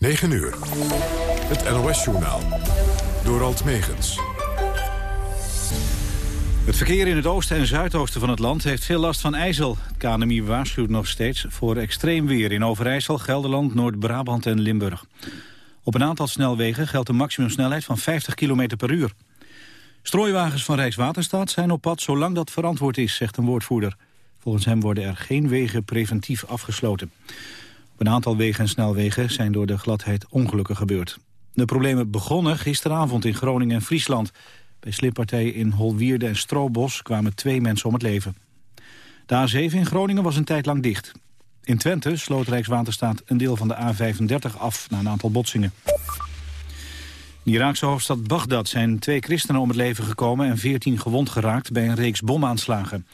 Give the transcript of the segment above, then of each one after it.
9 uur. Het NOS-journaal. Door Alt Megens. Het verkeer in het oosten en zuidoosten van het land heeft veel last van ijzel. Het KNMI waarschuwt nog steeds voor extreem weer in Overijssel, Gelderland, Noord-Brabant en Limburg. Op een aantal snelwegen geldt een maximumsnelheid van 50 km per uur. Strooiwagens van Rijkswaterstaat zijn op pad zolang dat verantwoord is, zegt een woordvoerder. Volgens hem worden er geen wegen preventief afgesloten. Een aantal wegen en snelwegen zijn door de gladheid ongelukken gebeurd. De problemen begonnen gisteravond in Groningen en Friesland. Bij slippartijen in Holwierde en Stroobos kwamen twee mensen om het leven. De A7 in Groningen was een tijd lang dicht. In Twente sloot Rijkswaterstaat een deel van de A35 af na een aantal botsingen. In de Iraakse hoofdstad Bagdad zijn twee christenen om het leven gekomen... en veertien gewond geraakt bij een reeks bomaanslagen.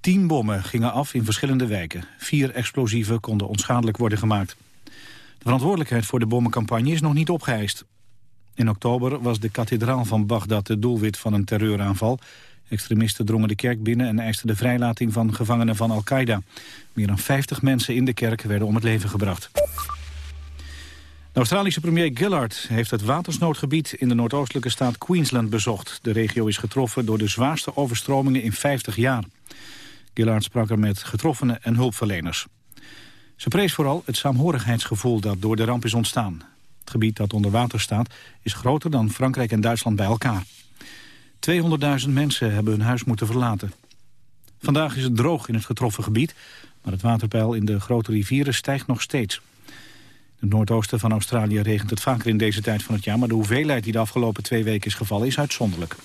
Tien bommen gingen af in verschillende wijken. Vier explosieven konden onschadelijk worden gemaakt. De verantwoordelijkheid voor de bommencampagne is nog niet opgeëist. In oktober was de kathedraal van Bagdad de doelwit van een terreuraanval. Extremisten drongen de kerk binnen en eisten de vrijlating van gevangenen van Al-Qaeda. Meer dan 50 mensen in de kerk werden om het leven gebracht. De Australische premier Gillard heeft het watersnoodgebied in de noordoostelijke staat Queensland bezocht. De regio is getroffen door de zwaarste overstromingen in 50 jaar. Gillard sprak er met getroffenen en hulpverleners. Ze prees vooral het saamhorigheidsgevoel dat door de ramp is ontstaan. Het gebied dat onder water staat is groter dan Frankrijk en Duitsland bij elkaar. 200.000 mensen hebben hun huis moeten verlaten. Vandaag is het droog in het getroffen gebied, maar het waterpeil in de grote rivieren stijgt nog steeds. Het noordoosten van Australië regent het vaker in deze tijd van het jaar... maar de hoeveelheid die de afgelopen twee weken is gevallen is uitzonderlijk.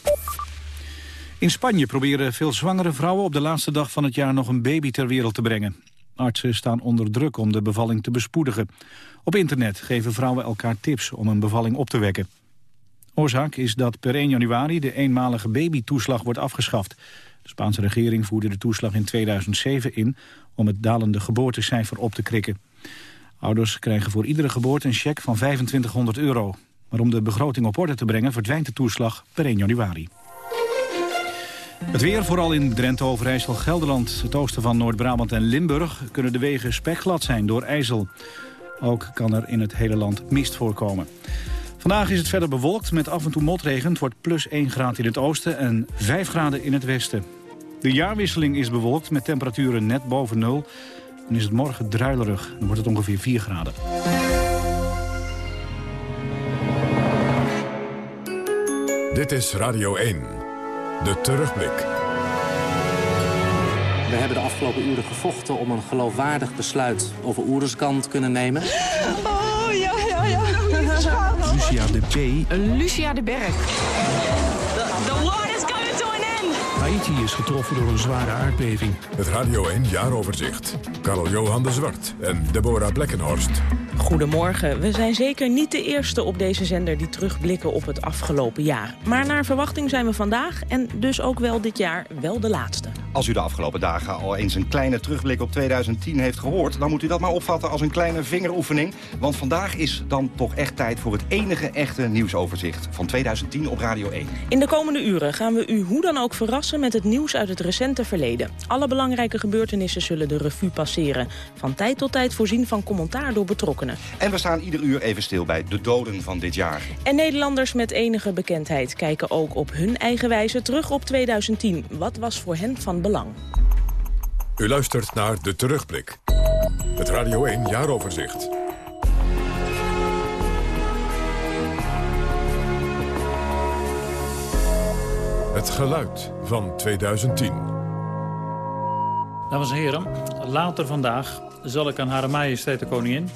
In Spanje proberen veel zwangere vrouwen op de laatste dag van het jaar nog een baby ter wereld te brengen. Artsen staan onder druk om de bevalling te bespoedigen. Op internet geven vrouwen elkaar tips om een bevalling op te wekken. Oorzaak is dat per 1 januari de eenmalige babytoeslag wordt afgeschaft. De Spaanse regering voerde de toeslag in 2007 in om het dalende geboortecijfer op te krikken. Ouders krijgen voor iedere geboorte een cheque van 2500 euro. Maar om de begroting op orde te brengen verdwijnt de toeslag per 1 januari. Het weer, vooral in Drenthe, Overijssel, Gelderland, het oosten van Noord-Brabant en Limburg... kunnen de wegen spekglad zijn door ijzel. Ook kan er in het hele land mist voorkomen. Vandaag is het verder bewolkt met af en toe motregen. Het wordt plus 1 graad in het oosten en 5 graden in het westen. De jaarwisseling is bewolkt met temperaturen net boven nul. Dan is het morgen druilerig. Dan wordt het ongeveer 4 graden. Dit is Radio 1. De terugblik. We hebben de afgelopen uren gevochten om een geloofwaardig besluit over Oeruzkan te kunnen nemen. Oh, ja, ja, ja. Lucia de B. Lucia de Berg. Haiti is getroffen door een zware aardbeving. Het Radio 1 jaaroverzicht. Karel Johan de Zwart en Deborah Blekkenhorst. Goedemorgen. We zijn zeker niet de eerste op deze zender die terugblikken op het afgelopen jaar. Maar naar verwachting zijn we vandaag en dus ook wel dit jaar wel de laatste. Als u de afgelopen dagen al eens een kleine terugblik op 2010 heeft gehoord... dan moet u dat maar opvatten als een kleine vingeroefening. Want vandaag is dan toch echt tijd voor het enige echte nieuwsoverzicht... van 2010 op Radio 1. In de komende uren gaan we u hoe dan ook verrassen met het nieuws uit het recente verleden. Alle belangrijke gebeurtenissen zullen de revue passeren. Van tijd tot tijd voorzien van commentaar door betrokkenen. En we staan ieder uur even stil bij de doden van dit jaar. En Nederlanders met enige bekendheid kijken ook op hun eigen wijze terug op 2010. Wat was voor hen van belang? U luistert naar De Terugblik. Het Radio 1 jaaroverzicht. Het geluid van 2010. Dames en heren, later vandaag zal ik aan Hare Majesteit de Koningin...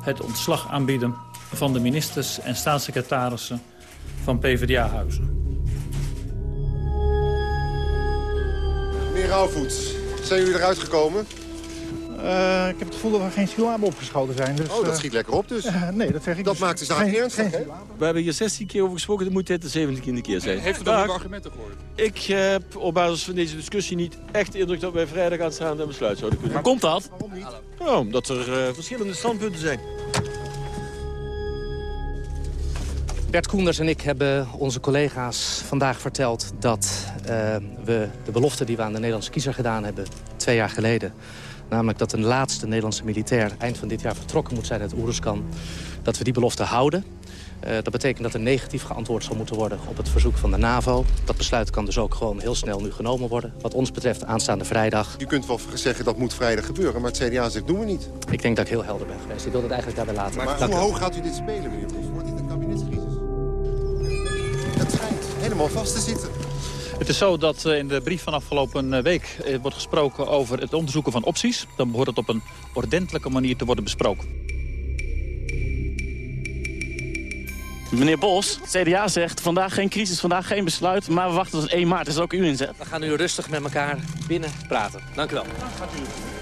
het ontslag aanbieden van de ministers en staatssecretarissen van PvdA-huizen. Meneer Rauwvoets, zijn jullie eruit gekomen? Uh, ik heb het gevoel dat er geen syllaben opgeschoten zijn. Dus, oh, dat schiet lekker op dus. Uh, nee, dat zeg ik Dat dus. maakt de zaak ernstig, hè? We hebben hier 16 keer over gesproken, dan moet dit de 17e keer zijn. Heeft u dan ook argumenten gehoord? Ik heb op basis van deze discussie niet echt de indruk dat wij vrijdag aanstaande een besluit zouden kunnen. Maar Komt dat? Waarom niet? Nou, omdat er uh, verschillende standpunten zijn. Bert Koenders en ik hebben onze collega's vandaag verteld... dat uh, we de belofte die we aan de Nederlandse kiezer gedaan hebben... twee jaar geleden, Namelijk dat een laatste Nederlandse militair eind van dit jaar vertrokken moet zijn uit Oeruzkan. Dat we die belofte houden. Uh, dat betekent dat er negatief geantwoord zal moeten worden op het verzoek van de NAVO. Dat besluit kan dus ook gewoon heel snel nu genomen worden. Wat ons betreft aanstaande vrijdag. U kunt wel zeggen dat moet vrijdag gebeuren, maar het CDA zegt doen we niet. Ik denk dat ik heel helder ben geweest. Ik wil het eigenlijk daarbij laten. Maar hoe hoog gaat u dit spelen, meneer Bos? Het schijnt helemaal vast te zitten. Het is zo dat eh, in de brief van afgelopen eh, week wordt gesproken over het onderzoeken van opties. Dan behoort het op een ordentelijke manier te worden besproken. Meneer Bos, het CDA zegt vandaag geen crisis, vandaag geen besluit, maar we wachten tot 1 maart. Is ook uw inzet? We gaan nu rustig met elkaar binnen praten. Dank u wel.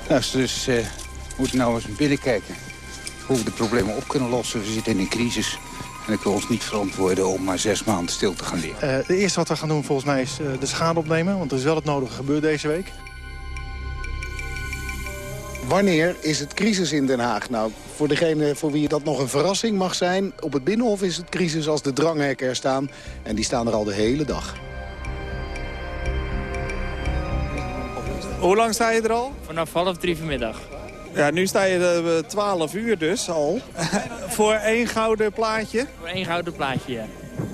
Nou, dus uh, moeten nou eens binnenkijken hoe we de problemen op kunnen lossen. We zitten in een crisis. En ik wil ons niet verantwoorden om maar zes maanden stil te gaan liggen. Uh, de eerste wat we gaan doen volgens mij is uh, de schade opnemen. Want er is wel het nodige gebeurd deze week. Wanneer is het crisis in Den Haag? Nou, voor degene voor wie dat nog een verrassing mag zijn... op het Binnenhof is het crisis als de dranghekken er staan. En die staan er al de hele dag. Hoe lang sta je er al? Vanaf half drie vanmiddag. Ja, nu sta je er 12 uur dus al. Voor één gouden plaatje? Voor één gouden plaatje, ja.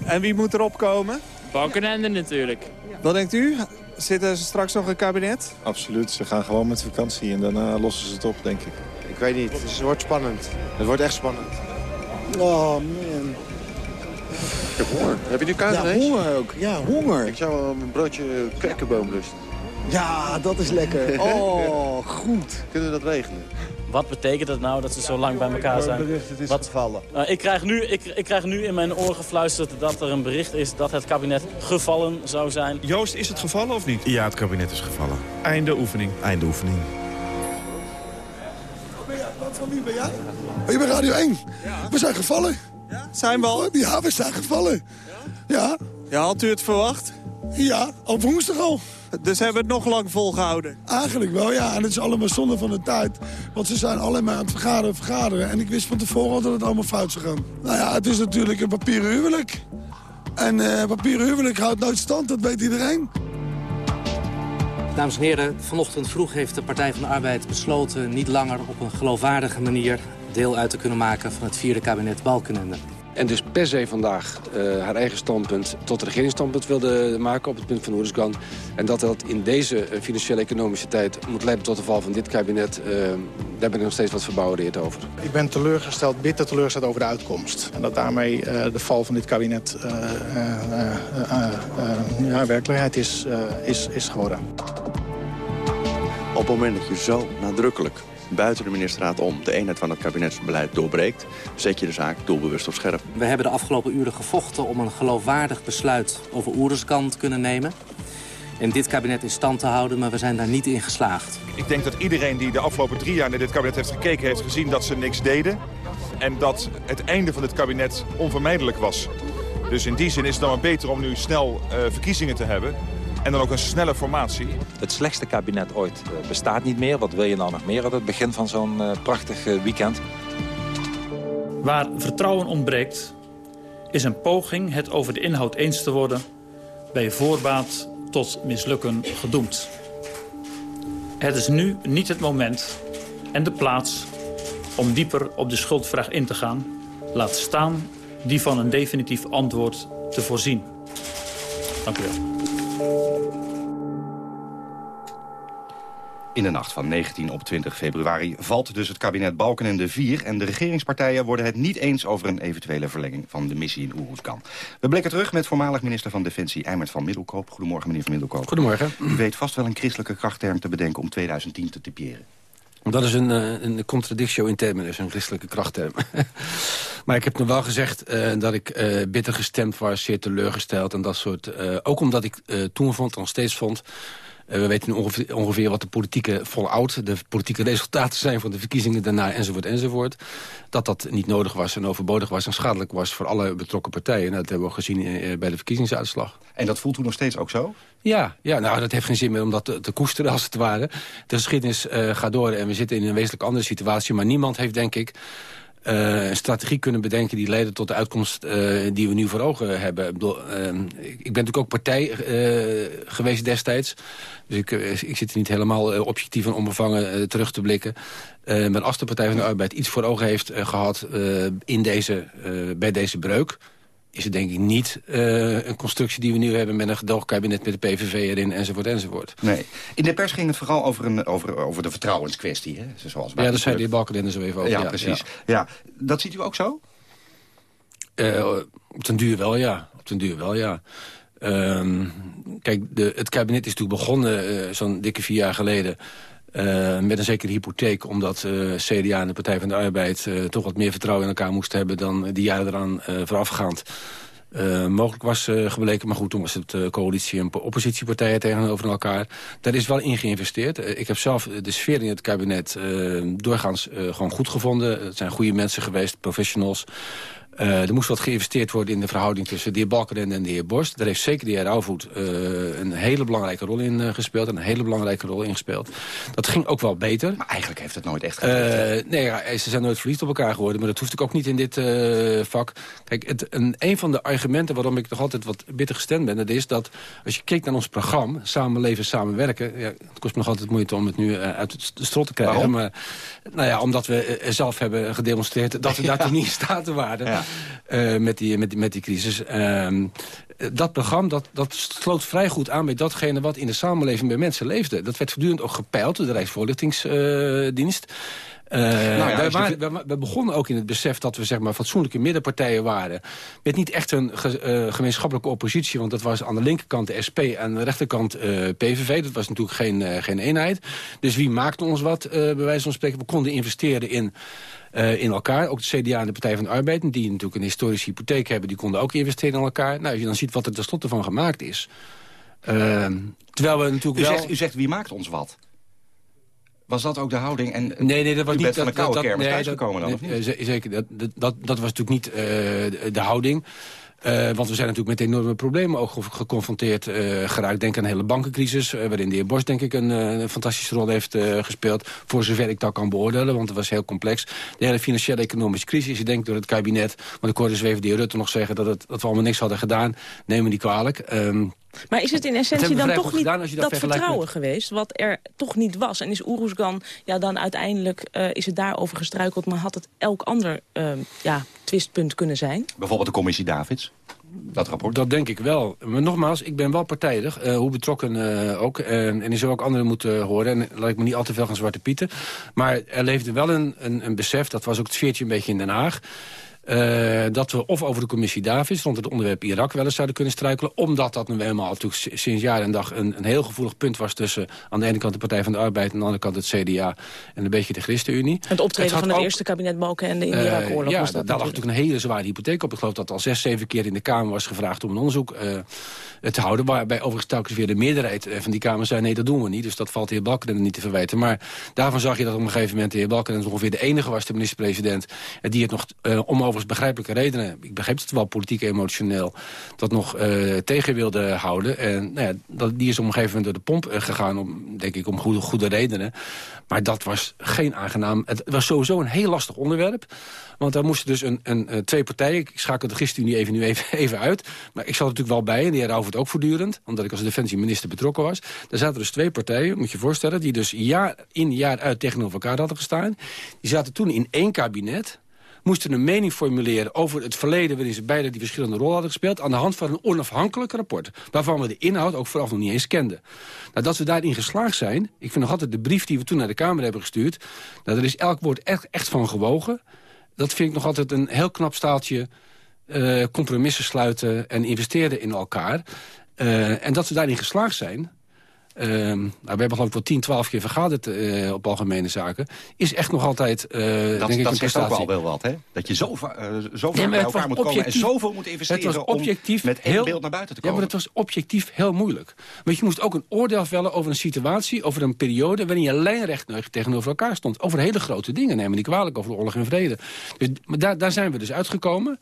En wie moet erop komen? Balkenende natuurlijk. Wat denkt u? Zit er straks nog een kabinet? Absoluut. Ze gaan gewoon met vakantie en daarna lossen ze het op, denk ik. Ik weet niet. Het wordt spannend. Het wordt echt spannend. Oh, man. Ik heb honger. Heb je nu kaas Ja, honger ook. Ja, honger. Ik zou wel een broodje krekkenboom lusten. Ja, dat is lekker. Oh, goed. Kunnen we dat regelen? Wat betekent het nou dat ze zo lang bij elkaar zijn? bericht, het is Wat? gevallen. Uh, ik, krijg nu, ik, ik krijg nu in mijn oor gefluisterd dat er een bericht is dat het kabinet gevallen zou zijn. Joost, is het gevallen of niet? Ja, het kabinet is gevallen. Einde oefening. Einde oefening. Wat van wie ben jij? Oh, je bent Radio 1. We zijn gevallen. Zijn we al? Ja, we zijn gevallen. Ja. Ja, had u het verwacht? Ja, al woensdag al. Dus hebben we het nog lang volgehouden? Eigenlijk wel, ja. En het is allemaal zonde van de tijd. Want ze zijn alleen maar aan het vergaderen, vergaderen. En ik wist van tevoren al dat het allemaal fout zou gaan. Nou ja, het is natuurlijk een papieren huwelijk. En uh, papieren huwelijk houdt nooit stand, dat weet iedereen. Dames en heren, vanochtend vroeg heeft de Partij van de Arbeid besloten... niet langer op een geloofwaardige manier deel uit te kunnen maken... van het vierde kabinet Balkenende. En dus per se vandaag uh, haar eigen standpunt tot het regeringsstandpunt wilde maken op het punt van Oeriskan. En dat dat in deze financiële economische tijd moet leiden tot de val van dit kabinet, uh, daar ben ik nog steeds wat verbouwereerd over. Ik ben teleurgesteld, bitter teleurgesteld over de uitkomst. En dat daarmee uh, de val van dit kabinet ja, werkelijkheid is, is, is geworden. Op het moment dat je zo nadrukkelijk buiten de ministerraad om de eenheid van het kabinetsbeleid doorbreekt... zet je de zaak doelbewust op scherp. We hebben de afgelopen uren gevochten om een geloofwaardig besluit over Oeruzkan te kunnen nemen. En dit kabinet in stand te houden, maar we zijn daar niet in geslaagd. Ik denk dat iedereen die de afgelopen drie jaar naar dit kabinet heeft gekeken... heeft gezien dat ze niks deden. En dat het einde van dit kabinet onvermijdelijk was. Dus in die zin is het dan maar beter om nu snel uh, verkiezingen te hebben... En dan ook een snelle formatie. Het slechtste kabinet ooit uh, bestaat niet meer. Wat wil je nou nog meer aan het begin van zo'n uh, prachtig uh, weekend? Waar vertrouwen ontbreekt, is een poging het over de inhoud eens te worden... bij voorbaat tot mislukken gedoemd. Het is nu niet het moment en de plaats om dieper op de schuldvraag in te gaan. Laat staan die van een definitief antwoord te voorzien. Dank u wel. In de nacht van 19 op 20 februari valt dus het kabinet Balkenende 4... en de regeringspartijen worden het niet eens over een eventuele verlenging van de missie in Oeruzkan. We blikken terug met voormalig minister van Defensie Eimert van Middelkoop. Goedemorgen, meneer van Middelkoop. Goedemorgen. U weet vast wel een christelijke krachtterm te bedenken om 2010 te typeren. Dat is een, een contradictio in terminus, een christelijke krachtterm. maar ik heb nog wel gezegd uh, dat ik uh, bitter gestemd was, zeer teleurgesteld en dat soort. Ook omdat ik toen vond, nog steeds vond... we weten ongeveer, ongeveer wat de politieke fallout... de politieke resultaten zijn van de verkiezingen daarna, enzovoort, enzovoort. Dat dat niet nodig was en overbodig was en schadelijk was... voor alle betrokken partijen. Nou, dat hebben we gezien bij de verkiezingsuitslag. En dat voelt u nog steeds ook zo? Ja, ja nou, dat heeft geen zin meer om dat te, te koesteren, als het ware. De geschiedenis uh, gaat door en we zitten in een wezenlijk andere situatie. Maar niemand heeft, denk ik, eh, een strategie kunnen bedenken die leiden tot de uitkomst eh, die we nu voor ogen hebben. Ik, bedoel, eh, ik ben natuurlijk ook partij geweest destijds. Dus ik, ik zit er niet helemaal objectief en onbevangen terug te blikken. maar als de Partij van de Arbeid iets voor ogen heeft gehad in deze, bij deze breuk is het denk ik niet uh, een constructie die we nu hebben... met een gedoogkabinet met de PVV erin, enzovoort, enzovoort. Nee. In de pers ging het vooral over, een, over, over de vertrouwenskwestie. Hè? Zoals ja, daar zei de Balkenende zo even over. Ja, ja precies. Ja. ja. Dat ziet u ook zo? Uh, op den duur wel, ja. Op den duur wel, ja. Uh, kijk, de, het kabinet is natuurlijk begonnen uh, zo'n dikke vier jaar geleden... Uh, met een zekere hypotheek, omdat uh, CDA en de Partij van de Arbeid... Uh, toch wat meer vertrouwen in elkaar moesten hebben... dan die jaren eraan voorafgaand mogelijk was gebleken. Maar goed, toen was het coalitie- en oppositiepartijen tegenover elkaar. Daar is wel in geïnvesteerd. ik heb zelf de sfeer in het kabinet doorgaans gewoon goed gevonden. Het zijn goede mensen geweest, professionals... Uh, er moest wat geïnvesteerd worden in de verhouding tussen de heer Balkenende en de heer Borst. Daar heeft zeker de heer Rauwvoet uh, een hele belangrijke rol in uh, gespeeld. Een hele belangrijke rol in gespeeld. Dat ging ook wel beter. Maar eigenlijk heeft het nooit echt gebeurd. nee, ja, ze zijn nooit verliefd op elkaar geworden. Maar dat hoeft ik ook niet in dit vak. Kijk, het, een, een van de argumenten waarom ik nog altijd wat bitter gestemd ben... dat is dat als je kijkt naar ons programma... Samenleven, Samenwerken... Ja, het kost me nog altijd moeite om het nu uit de strot te krijgen. Waarom? Maar, nou ja, omdat we zelf hebben gedemonstreerd... dat we daar toen niet in staat waren... Uh, met, die, met, die, met die crisis. Uh, dat programma dat, dat sloot vrij goed aan bij datgene wat in de samenleving bij mensen leefde. Dat werd voortdurend ook gepeild door de Rijksvoorlichtingsdienst. Uh, nou ja, wij, waren, we, begonnen ook in het besef dat we zeg maar, fatsoenlijke middenpartijen waren. Met niet echt een ge, uh, gemeenschappelijke oppositie. Want dat was aan de linkerkant de SP en aan de rechterkant uh, PVV. Dat was natuurlijk geen, geen eenheid. Dus wie maakte ons wat, bij wijze van spreken? We konden investeren in uh, in elkaar. Ook de CDA en de Partij van de Arbeid, die natuurlijk een historische hypotheek hebben... die konden ook investeren in elkaar. Nou, als je dan ziet wat er tenslotte van gemaakt is... Uh, terwijl we natuurlijk u wel... Zegt, u zegt, wie maakt ons wat? Was dat ook de houding? En nee, nee, dat was u niet... bent van de koude dat, kermis nee, thuisgekomen dan, of niet? Zeker, dat, dat, dat was natuurlijk niet uh, de houding. Uh, want we zijn natuurlijk met enorme problemen ook geconfronteerd uh, geraakt. Denk aan de hele bankencrisis, uh, waarin de heer Bos denk ik een, fantastische rol heeft gespeeld. Voor zover ik dat kan beoordelen, want het was heel complex. De hele financiële economische crisis, je denkt door het kabinet... want ik hoorde zweven de heer Rutte nog zeggen dat, het, dat we allemaal niks hadden gedaan. Neem me niet kwalijk. Um, maar is het in essentie dan toch niet dat, dat vertrouwen met... geweest... wat er toch niet was? En is Oeroesgan, ja, dan uiteindelijk uh, is het daarover gestruikeld... maar had het elk ander uh, ja, twistpunt kunnen zijn? Bijvoorbeeld de commissie Davids? Dat rapport? Dat denk ik wel. Maar nogmaals, ik ben wel partijdig. Uh, hoe betrokken uh, ook. Uh, en die zou ook anderen moeten horen. En laat ik me niet al te veel gaan zwarte pieten. Maar er leefde wel een, een, een besef, dat was ook het sfeertje een beetje in Den Haag... Uh, dat we of over de commissie Davids rond het onderwerp Irak wel eens zouden kunnen struikelen. Omdat dat nu eenmaal natuurlijk sinds jaar en dag een, een, heel gevoelig punt was... tussen aan de ene kant de Partij van de Arbeid... en aan de andere kant het CDA en een beetje de ChristenUnie. Het optreden het van het ook, eerste kabinet Balken en de in Irak-oorlog. Uh, ja, was dat daar lag natuurlijk een hele zware hypotheek op. Ik geloof dat al zes, zeven keer in de Kamer was gevraagd om een onderzoek uh, te houden. Waarbij overigens telkens weer de meerderheid van die Kamer zei... nee, dat doen we niet. Dus dat valt de heer Balken niet te verwijten. Maar daarvan zag je dat op een gegeven moment de heer Balken... ongeveer de enige was, de minister-president... die het nog om overigens begrijpelijke reden ik begreep het wel politiek emotioneel, dat nog uh, tegen wilde houden. En nou ja, dat, die is op een gegeven moment door de pomp uh, gegaan, om, denk ik, om goede, goede redenen. Maar dat was geen aangenaam... Het was sowieso een heel lastig onderwerp. Want daar moesten dus een, een, een twee partijen... Ik schakel de ChristenUnie even nu even, even uit. Maar ik zat er natuurlijk wel bij. En de heer Rauwvoet ook voortdurend. Omdat ik als defensieminister betrokken was. Daar zaten dus twee partijen, moet je je voorstellen... die dus jaar in jaar uit tegenover elkaar hadden gestaan. Die zaten toen in één kabinet moesten een mening formuleren over het verleden... waarin ze beide die verschillende rollen hadden gespeeld... aan de hand van een onafhankelijk rapport... waarvan we de inhoud ook vooraf nog niet eens kenden. Nou, dat we daarin geslaagd zijn... ik vind nog altijd de brief die we toen naar de Kamer hebben gestuurd... nou, daar is elk woord echt, echt van gewogen. Dat vind ik nog altijd een heel knap staaltje... Uh, compromissen sluiten en investeren in elkaar. Uh, en dat we daarin geslaagd zijn... Uh, nou, we hebben geloof ik wel 10, 12 keer vergaderd uh, op algemene zaken. Is echt nog altijd, uh, dat, denk dat ik, zegt ook wel wel wat, hè? Dat je zo, zo ver bij elkaar moet komen en zoveel moet investeren... Het was objectief om met één heel, beeld naar buiten te komen. Ja, maar het was objectief heel moeilijk. Want je moest ook een oordeel vellen over een situatie... over een periode waarin je lijnrecht tegenover elkaar stond. Over hele grote dingen, neem me niet kwalijk, over de oorlog en vrede. Dus, maar daar, daar zijn we dus uitgekomen...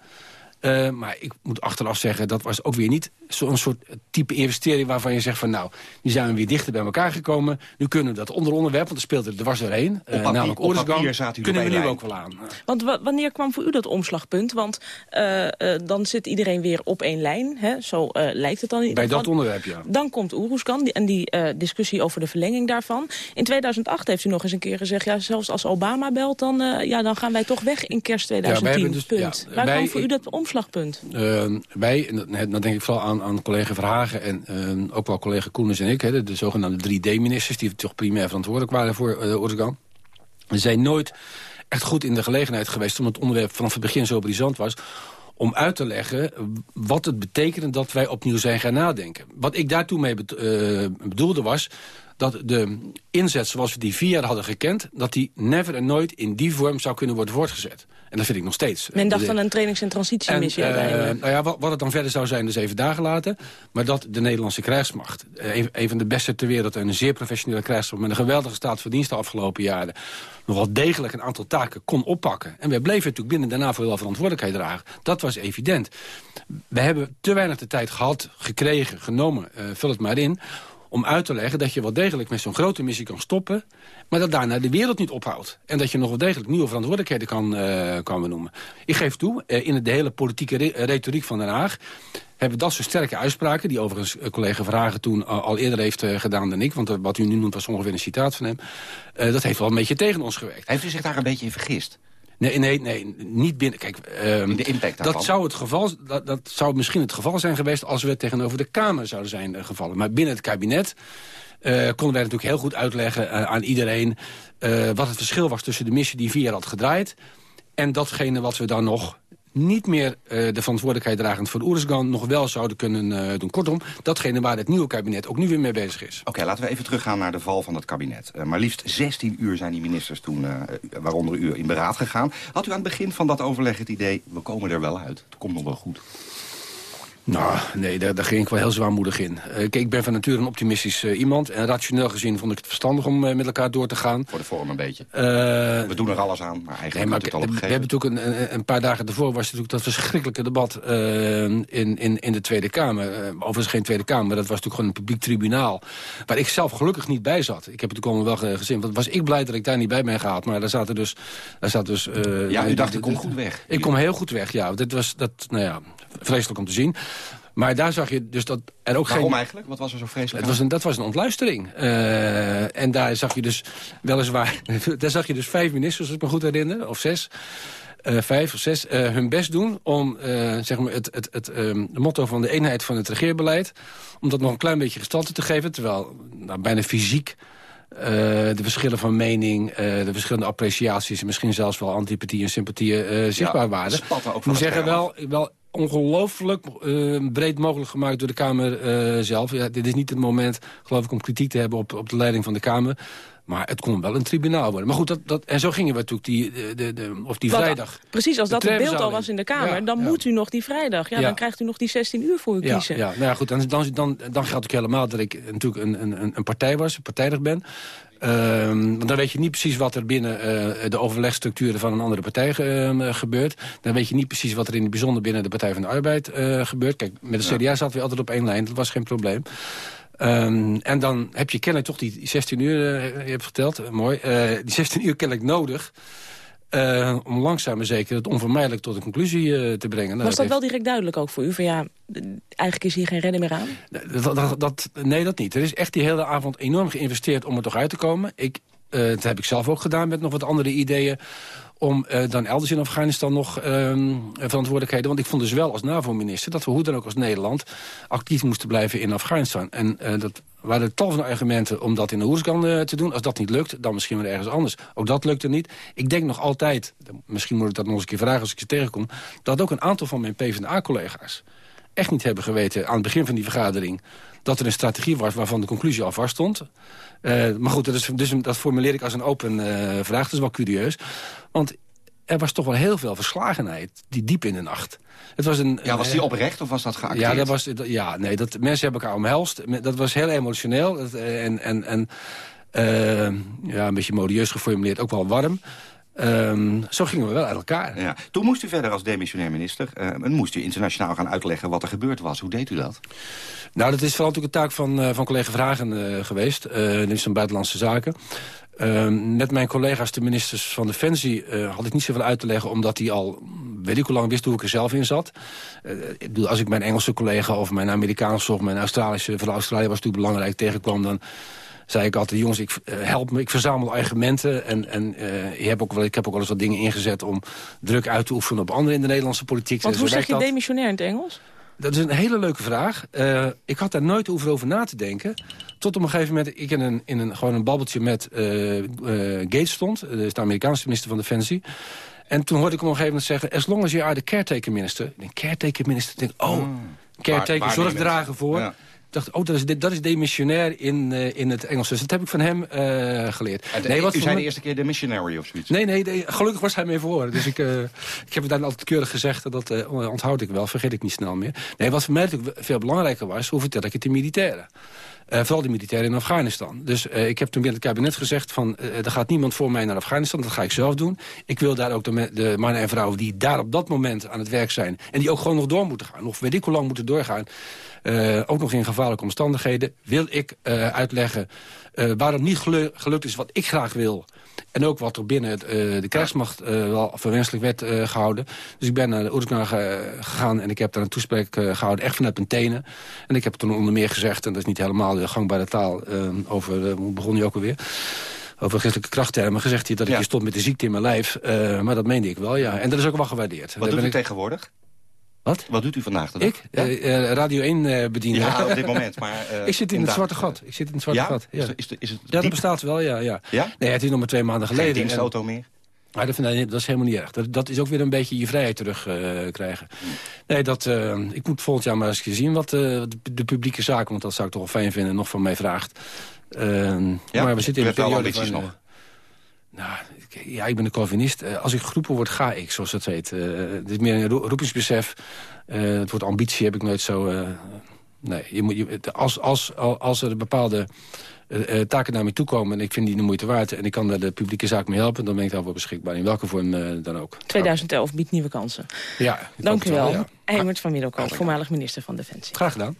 Uh, maar ik moet achteraf zeggen, dat was ook weer niet zo'n soort type investering waarvan je zegt van... nou, nu zijn we weer dichter bij elkaar gekomen. Nu kunnen we dat onder onderwerp, want er speelt er dwars doorheen. Op papier- namelijk op papier zaten jullie kunnen we nu één ook wel aan. Want wa- wanneer kwam voor u dat omslagpunt? Want eh, eh, dan zit iedereen weer op één lijn. Hè? Zo eh, lijkt het dan Bij dat onderwerp, ja. Dan komt die- en die eh, discussie over de verlenging daarvan. In 2008 heeft u nog eens een keer gezegd... ja, zelfs als Obama belt, dan, eh, ja, dan gaan wij toch weg in kerst Ja, wij 2010. hebben dus- punt. ja, Waar wij- kwam voor u dat omslagpunt? Uh, wij, en dat- denk ik vooral aan, aan collega Verhagen en uh, ook wel collega Koenens en ik... Hè, de, de zogenaamde 3D-ministers, die toch primair verantwoordelijk waren voor uh. We zijn nooit echt goed in de gelegenheid geweest... omdat het onderwerp vanaf het begin zo brisant was om uit te leggen wat het betekende dat wij opnieuw zijn gaan nadenken. Wat ik daartoe mee bedoelde was dat de inzet zoals we die vier jaar hadden gekend... dat die never en nooit in die vorm zou kunnen worden voortgezet. En dat vind ik nog steeds. Men dacht aan een trainings- en transitiemissie uh, nou ja, wat, wat, het dan verder zou zijn, dus even dagen later. Maar dat de Nederlandse krijgsmacht, een, een van de beste ter wereld... en een zeer professionele krijgsmacht met een geweldige staat van dienst de afgelopen jaren... nog wel degelijk een aantal taken kon oppakken. En wij bleven natuurlijk binnen daarna voor wel verantwoordelijkheid dragen. Dat was evident. We hebben te weinig de tijd gehad, gekregen, genomen, uh, vul het maar in om uit te leggen dat je wel degelijk met zo'n grote missie kan stoppen... maar dat daarna de wereld niet ophoudt. En dat je nog wel degelijk nieuwe verantwoordelijkheden kan, uh, kan benoemen. Ik geef toe, uh, in de hele politieke re retoriek van Den Haag... hebben dat soort sterke uitspraken... die overigens uh, collega Vragen toen al eerder heeft gedaan dan ik... want wat u nu noemt was ongeveer een citaat van hem... dat heeft wel een beetje tegen ons gewerkt. Heeft u zich daar een beetje in vergist? Nee, nee, nee, niet binnen. Kijk, um, de impact daarvan. dat zou, het geval, dat, dat zou misschien het geval zijn geweest als we tegenover de Kamer zouden zijn uh, gevallen. Maar binnen het kabinet uh, konden wij natuurlijk heel goed uitleggen uh, aan iedereen uh, wat het verschil was tussen de missie die vier jaar had gedraaid en datgene wat we dan nog niet meer uh, de verantwoordelijkheid dragend voor Oerisgan... nog wel zouden kunnen uh, doen. Kortom, datgene waar het nieuwe kabinet ook nu weer mee bezig is. Oké, laten we even teruggaan naar de val van het kabinet. Uh, maar liefst 16 uur zijn die ministers toen, waaronder u, in beraad gegaan. Had u aan het begin van dat overleg het idee... we komen er wel uit, het komt nog wel goed? Nou, nee, daar, daar ging ik wel heel zwaarmoedig in. Uh, kijk, ik ben van nature een optimistisch uh, iemand. En rationeel gezien vond ik het verstandig om uh, met elkaar door te gaan. Voor de vorm een beetje. Eh, we doen er alles aan, maar eigenlijk nee, maar, het al We hebben natuurlijk een, een, een, paar dagen ervoor... was natuurlijk dat verschrikkelijke debat eh, in, in, in de Tweede Kamer. overigens geen Tweede Kamer, maar dat was natuurlijk gewoon een publiek tribunaal. Waar ik zelf gelukkig niet bij zat. Ik heb het ook allemaal wel gezien. Want was ik blij dat ik daar niet bij ben gehaald. Maar daar zaten dus... Daar zat dus ja, u dacht, ik kom goed weg. Ik kom heel goed weg, ja. Dat was, dat, nou ja, vreselijk om te zien. Maar daar zag je dus dat er ook Waarom geen... eigenlijk? Wat was er zo vreselijk het was een, Dat was een ontluistering. Uh, en daar zag je dus weliswaar... daar zag je dus vijf ministers, als ik me goed herinner, of zes... Uh, vijf of zes, uh, hun best doen om uh, zeg maar het, het, het um, motto van de eenheid van het regeerbeleid... om dat nog een klein beetje gestalte te geven. Terwijl nou, bijna fysiek de verschillen van mening, de verschillende appreciaties... en misschien zelfs wel antipathie en sympathieën zichtbaar ja, waren. Ik moet zeggen, wel, wel ongelooflijk uh, breed mogelijk gemaakt door de Kamer uh, zelf. Ja, dit is niet het moment, geloof ik, om kritiek te hebben op, op de leiding van de Kamer. Maar het kon wel een tribunaal worden. Maar goed, dat, dat, en zo gingen we natuurlijk die, de, de, de, of die vrijdag. Precies, als dat het beeld al was in de Kamer... Ja, dan ja. moet u nog die vrijdag. Ja, Ja. Dan krijgt u nog die 16 uur voor u kiezen. ja, nou ja, goed, dan, dan, dan, dan geldt ook helemaal dat ik natuurlijk een, een, een partij was, partijdig ben. Ehm, want dan weet je niet precies wat er binnen eh, de overlegstructuren van een andere partij eh, gebeurt. Dan weet je niet precies wat er in het bijzonder binnen de Partij van de Arbeid eh, gebeurt. Kijk, met de CDA zaten we altijd op één lijn, dat was geen probleem. Ehm, en dan heb je kennelijk toch die 16 uur, je hebt verteld, eh, mooi, die 16 uur kennelijk nodig... eh, om langzaam maar zeker het onvermijdelijk tot een conclusie eh, te brengen. Nou, Was dat heeft- wel direct duidelijk ook voor u? Van ja, eigenlijk is hier geen redden meer aan? Dat, dat, dat, nee, dat niet. Er is echt die hele avond enorm geïnvesteerd om er toch uit te komen. Ik, eh, dat heb ik zelf ook gedaan met nog wat andere ideeën om eh, dan elders in Afghanistan nog ehm, verantwoordelijkheden. Want ik vond dus wel als NAVO-minister dat we hoe dan ook als Nederland actief moesten blijven in Afghanistan. En eh, dat waren tal van argumenten om dat in de Oerskan eh, te doen. Als dat niet lukt, dan misschien wel ergens anders. Ook dat lukte niet. Ik denk nog altijd, misschien moet ik dat nog eens een keer vragen als ik ze tegenkom... dat ook een aantal van mijn PvdA-collega's echt niet hebben geweten aan het begin van die vergadering... dat er een strategie was waarvan de conclusie al vast stond. Eh, maar goed, dat, is, dus, dat formuleer ik als een open eh, vraag. Dat is wel curieus. Want er was toch wel heel veel verslagenheid, die diep in de nacht. Het was een, Ja, was die oprecht of was dat geacteerd? ja, dat was, dat- ja, nee, dat, mensen hebben elkaar omhelst. Dat was heel emotioneel. Dat, en en, en eh, ja, een beetje modieus geformuleerd, ook wel warm. Ehm, zo gingen we wel uit elkaar. Ja. Toen moest u verder als demissionair minister. eh, en moest u internationaal gaan uitleggen wat er gebeurd was. Hoe deed u dat? Nou, dat is vooral natuurlijk een taak van, eh, van collega Vragen eh, geweest. eh, de minister van Buitenlandse Zaken. Ehm, met mijn collega's, de ministers van Defensie, had ik niet zoveel uit te leggen... omdat die al, weet ik hoe lang, wist hoe ik er zelf in zat. Ik bedoel, als ik mijn Engelse collega of mijn Amerikaanse of mijn Australische... vooral Australië was natuurlijk belangrijk, tegenkwam... dan zei ik altijd, jongens, ik, eh, help me, ik verzamel argumenten. En, en eh, ik, heb ook wel, ik heb ook wel eens wat dingen ingezet om druk uit te oefenen op anderen in de Nederlandse politiek. Want hoe zeg je dat. demissionair in het Engels? Dat is een hele leuke vraag. Eh, ik had daar nooit over, over na te denken. Tot op een gegeven moment ik in een, in een, gewoon een babbeltje met eh, eh, Gates stond. Dat is de Amerikaanse minister van Defensie. En toen hoorde ik hem op een gegeven moment zeggen... as long as you are the caretaker minister. Ik denk, caretaker minister? Ik denk, oh, caretaker, Waar- zorg dragen voor. Ja. Dacht, oh, dat is, dat is demissionair in, eh, in het Engels. Dus dat heb ik van hem eh, geleerd. Nee, wat u zei me- de eerste keer de missionary of zoiets. Nee, nee, gelukkig was hij mee voor. Dus ik, eh, ik heb het dan altijd keurig gezegd. en Dat eh, onthoud ik wel, vergeet ik niet snel meer. Nee, wat voor mij natuurlijk veel belangrijker was... hoe vertel ik het de militairen? Vooral de militairen in Afghanistan. Dus ik heb toen binnen het kabinet gezegd... van eh, er gaat niemand voor mij naar Afghanistan, dat ga ik zelf doen. Ik wil daar ook de, de mannen en vrouwen die daar op dat moment aan het werk zijn... en die ook gewoon nog door moeten gaan, nog weet ik hoe lang moeten doorgaan... eh, ook nog in gevaarlijke omstandigheden, wil ik eh, uitleggen... eh, waarom niet gelu- gelukt is wat ik graag wil... En ook wat er binnen het, de krijgsmacht eh, wel verwenselijk werd eh, gehouden. Dus ik ben naar de Oeruzkan ge- gegaan en ik heb daar een toespraak eh, gehouden, echt vanuit mijn tenen. En ik heb toen onder meer gezegd, en dat is niet helemaal de gangbare taal, over, hoe begon je ook alweer? Over christelijke krachttermen, gezegd hij dat ik hier stond met de ziekte in mijn lijf. maar dat meende ik wel, ja. En dat is ook wel gewaardeerd. Wat Daar doet u ik- tegenwoordig? Wat? Wat doet u vandaag de dag? Ik? Eh, eh, Radio 1 eh bedienen. Ja, op dit moment. Maar, ik zit in het zwarte gat. Ik zit in het zwarte Ja? gat. Ja, Is is het- is het ja dat bestaat wel, ja. ja. Ja? Nee, het is nog maar twee maanden Geen geleden. dienstauto En- meer? maar dat, ik, dat is helemaal niet erg. Dat, dat is ook weer een beetje je vrijheid terugkrijgen. nee, dat, ik moet volgend jaar maar eens zien wat de, de publieke zaken... want dat zou ik toch wel fijn vinden, nog van mij vraagt. Ja? Maar we zitten in een periode van, nog? Nou, ja, ik ben een Calvinist. Eh, als ik geroepen word, ga ik, zoals dat heet. Eh, het is meer een ro- roepingsbesef. Eh, het woord ambitie heb ik nooit zo... nee, je moet, je, als, als, als er bepaalde taken naar me toekomen... en ik vind die de moeite waard... en ik kan daar de publieke zaak mee helpen... dan ben ik daarvoor beschikbaar, in welke vorm dan ook. 2011 biedt nieuwe kansen. Ja, Dank u wel. ja. Van Middelkoop, voormalig minister van Defensie. Graag gedaan.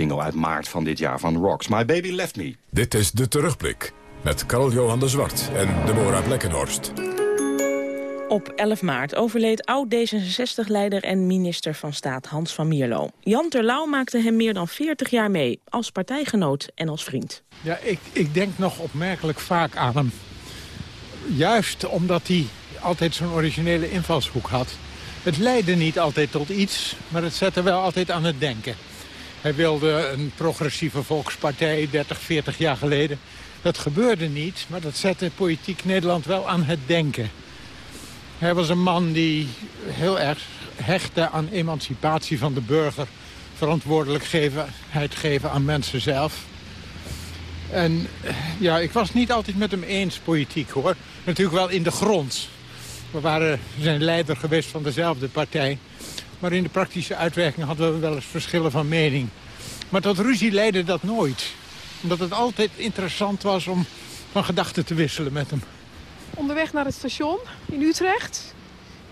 Debuutsingle uit maart van dit jaar van Rocks. My Baby Left Me. Dit is De Terugblik. Met Karl Johan de Zwart en Deborah Blekkenhorst. Op 11 maart overleed oud-D66-leider en minister van Staat Hans van Mierlo. Jan Terlouw maakte hem meer dan 40 jaar mee, als partijgenoot en als vriend. Ja, ik, ik denk nog opmerkelijk vaak aan hem. Juist omdat hij altijd zo'n originele invalshoek had. Het leidde niet altijd tot iets, maar het zette wel altijd aan het denken. Hij wilde een progressieve volkspartij 30, 40 jaar geleden. Dat gebeurde niet, maar dat zette politiek Nederland wel aan het denken. Hij was een man die heel erg hechtte aan emancipatie van de burger. Verantwoordelijkheid geven aan mensen zelf. En ja, ik was niet altijd met hem eens politiek hoor. Natuurlijk wel in de grond. We waren zijn leider geweest van dezelfde partij. Maar in de praktische uitwerking hadden we wel eens verschillen van mening. Maar tot ruzie leidde dat nooit. Omdat het altijd interessant was om van gedachten te wisselen met hem. Onderweg naar het station in Utrecht.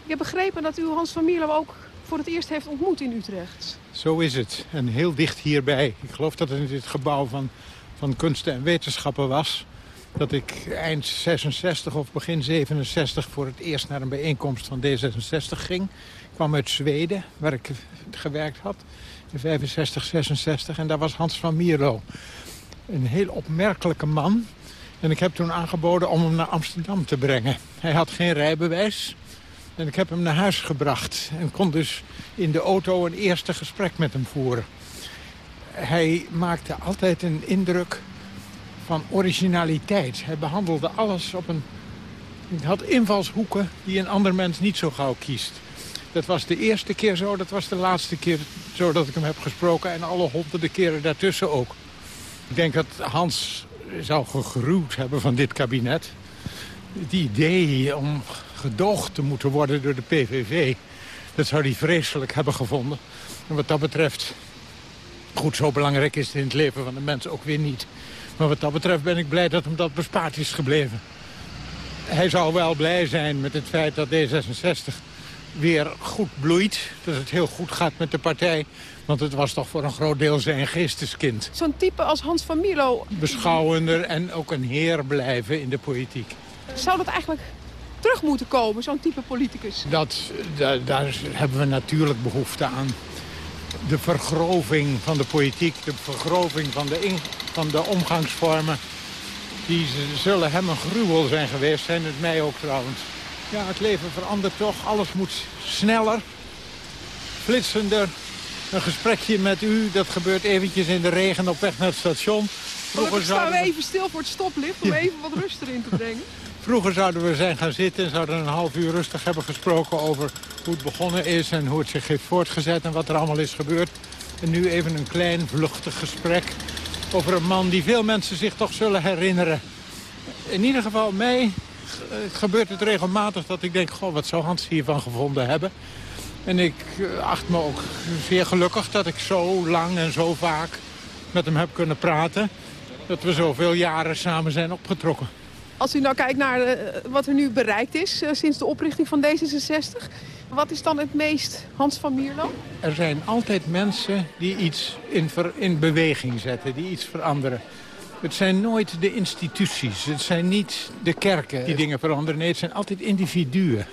Ik heb begrepen dat u Hans van Mierlo ook voor het eerst heeft ontmoet in Utrecht. Zo is het. En heel dicht hierbij. Ik geloof dat het in dit gebouw van, van kunsten en wetenschappen was. Dat ik eind 66 of begin 67 voor het eerst naar een bijeenkomst van D66 ging. Kwam uit Zweden, waar ik gewerkt had. In 65, 66. En daar was Hans van Mierlo. Een heel opmerkelijke man. En ik heb toen aangeboden om hem naar Amsterdam te brengen. Hij had geen rijbewijs. En ik heb hem naar huis gebracht. En kon dus in de auto een eerste gesprek met hem voeren. Hij maakte altijd een indruk van originaliteit. Hij behandelde alles op een... Hij had invalshoeken die een ander mens niet zo gauw kiest. Dat was de eerste keer zo, dat was de laatste keer zo dat ik hem heb gesproken. En alle honderden keren daartussen ook. Ik denk dat Hans zou gegruwd hebben van dit kabinet. Het idee om gedoogd te moeten worden door de PVV... dat zou hij vreselijk hebben gevonden. En wat dat betreft... Goed, zo belangrijk is het in het leven van de mens ook weer niet. Maar wat dat betreft ben ik blij dat hem dat bespaard is gebleven. Hij zou wel blij zijn met het feit dat D66 weer goed bloeit. Dat het heel goed gaat met de partij. Want het was toch voor een groot deel zijn geesteskind. Zo'n type als Hans van Mierlo... Beschouwender en ook een heer blijven in de politiek. Zou dat eigenlijk terug moeten komen, zo'n type politicus? Dat, daar, daar hebben we natuurlijk behoefte aan. De vergroving van de politiek, de vergroving van de, in, van de omgangsvormen... die zullen hem een gruwel zijn geweest, zijn het mij ook trouwens. Ja, het leven verandert toch. Alles moet sneller, flitsender. Een gesprekje met u, dat gebeurt eventjes in de regen op weg naar het station. Vroeger staan we even stil voor het stoplicht om even wat rust erin te brengen. Vroeger zouden we zijn gaan zitten en zouden een half uur rustig hebben gesproken over hoe het begonnen is en hoe het zich heeft voortgezet en wat er allemaal is gebeurd. En nu even een klein, vluchtig gesprek over een man die veel mensen zich toch zullen herinneren. In ieder geval mij gebeurt het regelmatig dat ik denk, goh, wat zou Hans hiervan gevonden hebben? En ik acht me ook zeer gelukkig dat ik zo lang en zo vaak met hem heb kunnen praten. Dat we zoveel jaren samen zijn opgetrokken. Als u nou kijkt naar uh, wat er nu bereikt is uh, sinds de oprichting van D66... wat is dan het meest Hans van Mierlo? Er zijn altijd mensen die iets in, in beweging zetten, die iets veranderen. Het zijn nooit de instituties, het zijn niet de kerken die dingen veranderen. Nee, het zijn altijd individuen.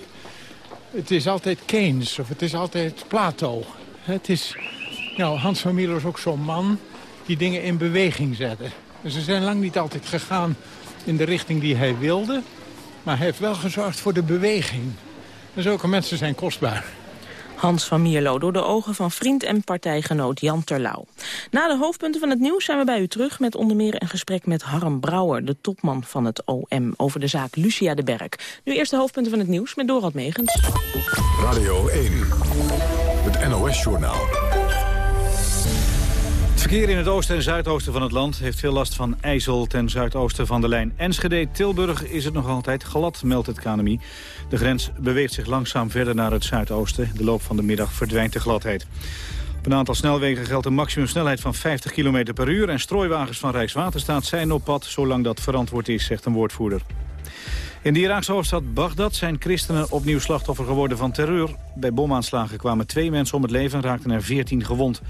Het is altijd Keynes of het is altijd Plato. Het is, nou, Hans van Mierlo is ook zo'n man die dingen in beweging zette. En ze zijn lang niet altijd gegaan in de richting die hij wilde. Maar hij heeft wel gezorgd voor de beweging. En zulke mensen zijn kostbaar. Hans van Mierlo door de ogen van vriend en partijgenoot Jan Terlouw. Na de hoofdpunten van het nieuws zijn we bij u terug met onder meer een gesprek met Harm Brouwer, de topman van het OM, over de zaak Lucia de Berk. Nu eerst de hoofdpunten van het nieuws met Dorald Megens. Radio 1, het NOS-journaal. Verkeer in het oosten en zuidoosten van het land heeft veel last van ijzel ten zuidoosten van de lijn. Enschede-Tilburg is het nog altijd glad, meldt het KNMI. De grens beweegt zich langzaam verder naar het zuidoosten. De loop van de middag verdwijnt de gladheid. Op een aantal snelwegen geldt een maximumsnelheid van 50 km per uur... en strooiwagens van Rijkswaterstaat zijn op pad zolang dat verantwoord is, zegt een woordvoerder. In de Iraakse hoofdstad Bagdad zijn christenen opnieuw slachtoffer geworden van terreur. Bij bomaanslagen kwamen twee mensen om het leven en raakten er 14 gewond.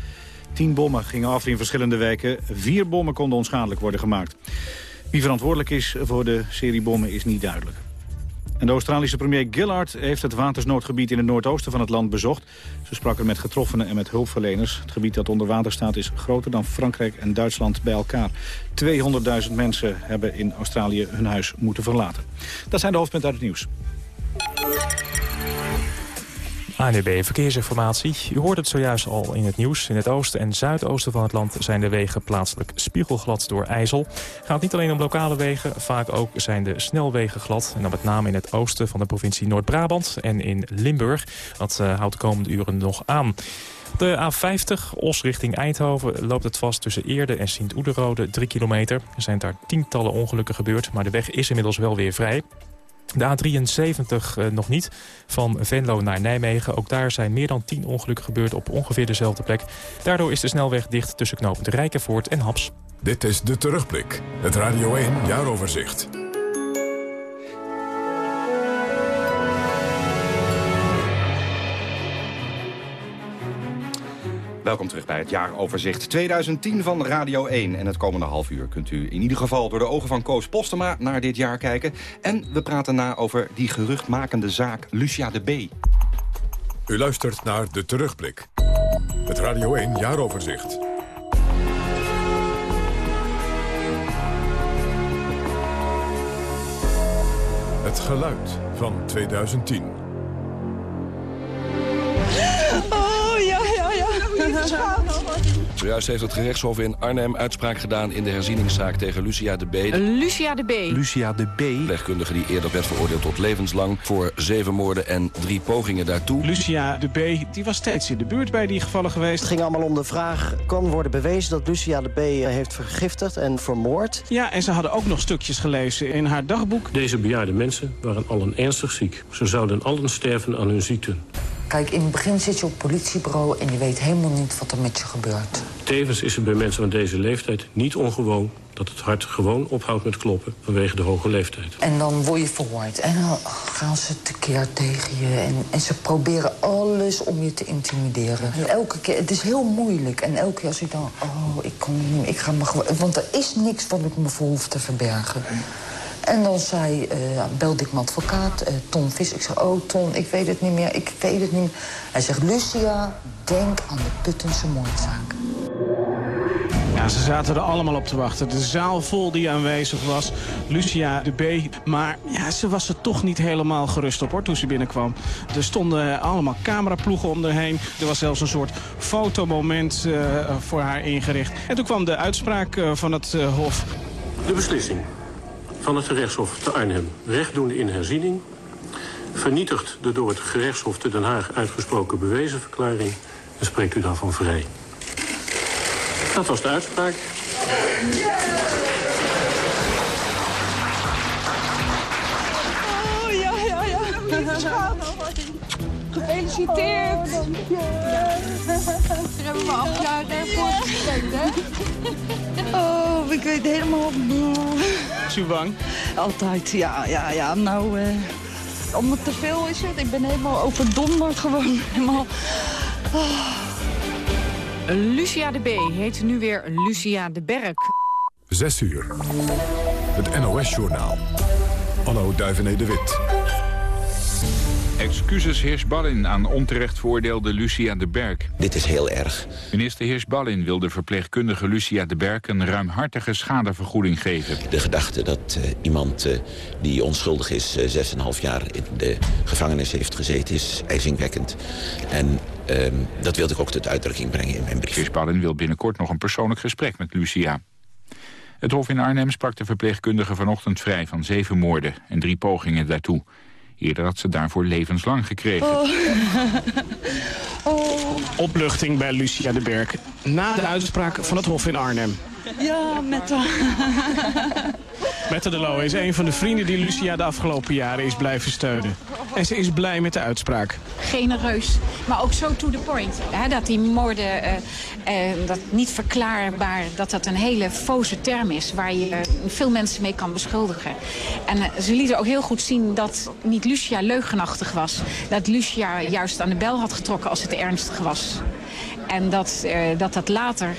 Tien bommen gingen af in verschillende wijken. Vier bommen konden onschadelijk worden gemaakt. Wie verantwoordelijk is voor de serie bommen is niet duidelijk. En de Australische premier Gillard heeft het watersnoodgebied in het noordoosten van het land bezocht. Ze sprak er met getroffenen en met hulpverleners. Het gebied dat onder water staat is groter dan Frankrijk en Duitsland bij elkaar. 200.000 mensen hebben in Australië hun huis moeten verlaten. Dat zijn de hoofdpunten uit het nieuws. ANUB Verkeersinformatie. U hoort het zojuist al in het nieuws. In het oosten en zuidoosten van het land zijn de wegen plaatselijk spiegelglad door ijzel. Gaat niet alleen om lokale wegen, vaak ook zijn de snelwegen glad. En dan met name in het oosten van de provincie Noord-Brabant en in Limburg. Dat uh, houdt de komende uren nog aan. De A50, Os richting Eindhoven, loopt het vast tussen Eerde en Sint-Oederode, 3 kilometer. Er zijn daar tientallen ongelukken gebeurd, maar de weg is inmiddels wel weer vrij. De A73 uh, nog niet, van Venlo naar Nijmegen. Ook daar zijn meer dan 10 ongelukken gebeurd op ongeveer dezelfde plek. Daardoor is de snelweg dicht tussen knooppunt Rijkenvoort en Haps. Dit is De Terugblik, het Radio 1 jaaroverzicht. Welkom terug bij het jaaroverzicht 2010 van Radio 1. En het komende half uur kunt u in ieder geval door de ogen van Koos Postema naar dit jaar kijken. En we praten na over die geruchtmakende zaak Lucia de B. U luistert naar De Terugblik. Het Radio 1 jaaroverzicht. Het geluid van 2010. Zojuist heeft het gerechtshof in Arnhem uitspraak gedaan... in de herzieningszaak tegen Lucia de B. Lucia de B. Lucia de B. Legkundige die eerder werd veroordeeld tot levenslang... voor zeven moorden en drie pogingen daartoe. Lucia de B. die was steeds in de buurt bij die gevallen geweest. Het ging allemaal om de vraag... kan worden bewezen dat Lucia de B. heeft vergiftigd en vermoord? Ja, en ze hadden ook nog stukjes gelezen in haar dagboek. Deze bejaarde mensen waren allen ernstig ziek. Ze zouden allen sterven aan hun ziekte. Kijk, in het begin zit je op het politiebureau en je weet helemaal niet wat er met je gebeurt. Tevens is het bij mensen van deze leeftijd niet ongewoon dat het hart gewoon ophoudt met kloppen vanwege de hoge leeftijd. En dan word je verhoord en dan gaan ze tekeer tegen je. En, en ze proberen alles om je te intimideren. En elke keer, het is heel moeilijk. En elke keer als ik dan, oh, ik kom ik ga gewoon... Want er is niks wat ik me voor hoef te verbergen. En dan zei, uh, belde ik mijn advocaat, uh, Ton Vis. Ik zeg, oh Ton, ik weet het niet meer, ik weet het niet meer. Hij zegt, Lucia, denk aan de Puttense moordzaak. Ja, ze zaten er allemaal op te wachten. De zaal vol die aanwezig was. Lucia de B. Maar ja, ze was er toch niet helemaal gerust op hoor, toen ze binnenkwam. Er stonden allemaal cameraploegen om haar heen. Er was zelfs een soort fotomoment uh, voor haar ingericht. En toen kwam de uitspraak van het hof. De beslissing van het gerechtshof te Arnhem, rechtdoende in herziening... vernietigt de door het gerechtshof te Den Haag uitgesproken bewezenverklaring... en spreekt u daarvan vrij. Dat was de uitspraak. Oh, ja, ja, ja. Gefeliciteerd. Ja. Daar hebben we acht jaar voor gestemd, hè? Oh, ik weet helemaal... Is u bang? Altijd, ja, ja, ja. Nou, uh, om het te veel is het. Ik ben helemaal overdonderd gewoon. Helemaal... Oh. Lucia de B. heet nu weer Lucia de Berg. Zes uur. Het NOS-journaal. Anno Duivené de Wit. Excuses Hirschballin aan onterecht veroordeelde Lucia de Berg. Dit is heel erg. Minister Hirschballin wil de verpleegkundige Lucia de Berg... een ruimhartige schadevergoeding geven. De gedachte dat uh, iemand uh, die onschuldig is... Uh, 6,5 jaar in de gevangenis heeft gezeten is ijzingwekkend. En uh, dat wilde ik ook tot uitdrukking brengen in mijn brief. Hirschballin wil binnenkort nog een persoonlijk gesprek met Lucia. Het Hof in Arnhem sprak de verpleegkundige vanochtend vrij van zeven moorden... en drie pogingen daartoe. Eerder had ze daarvoor levenslang gekregen. Oh. oh. Opluchting bij Lucia de Berg. Na de uitspraak van het Hof in Arnhem. Ja, Mette. Mette de Loo is een van de vrienden die Lucia de afgelopen jaren is blijven steunen. En ze is blij met de uitspraak. Genereus, maar ook zo to the point. Hè, dat die moorden, uh, uh, dat niet verklaarbaar, dat dat een hele foze term is... waar je uh, veel mensen mee kan beschuldigen. En ze lieten ook heel goed zien dat niet Lucia leugenachtig was. Dat Lucia juist aan de bel had getrokken als het ernstig was. En dat, uh, dat dat later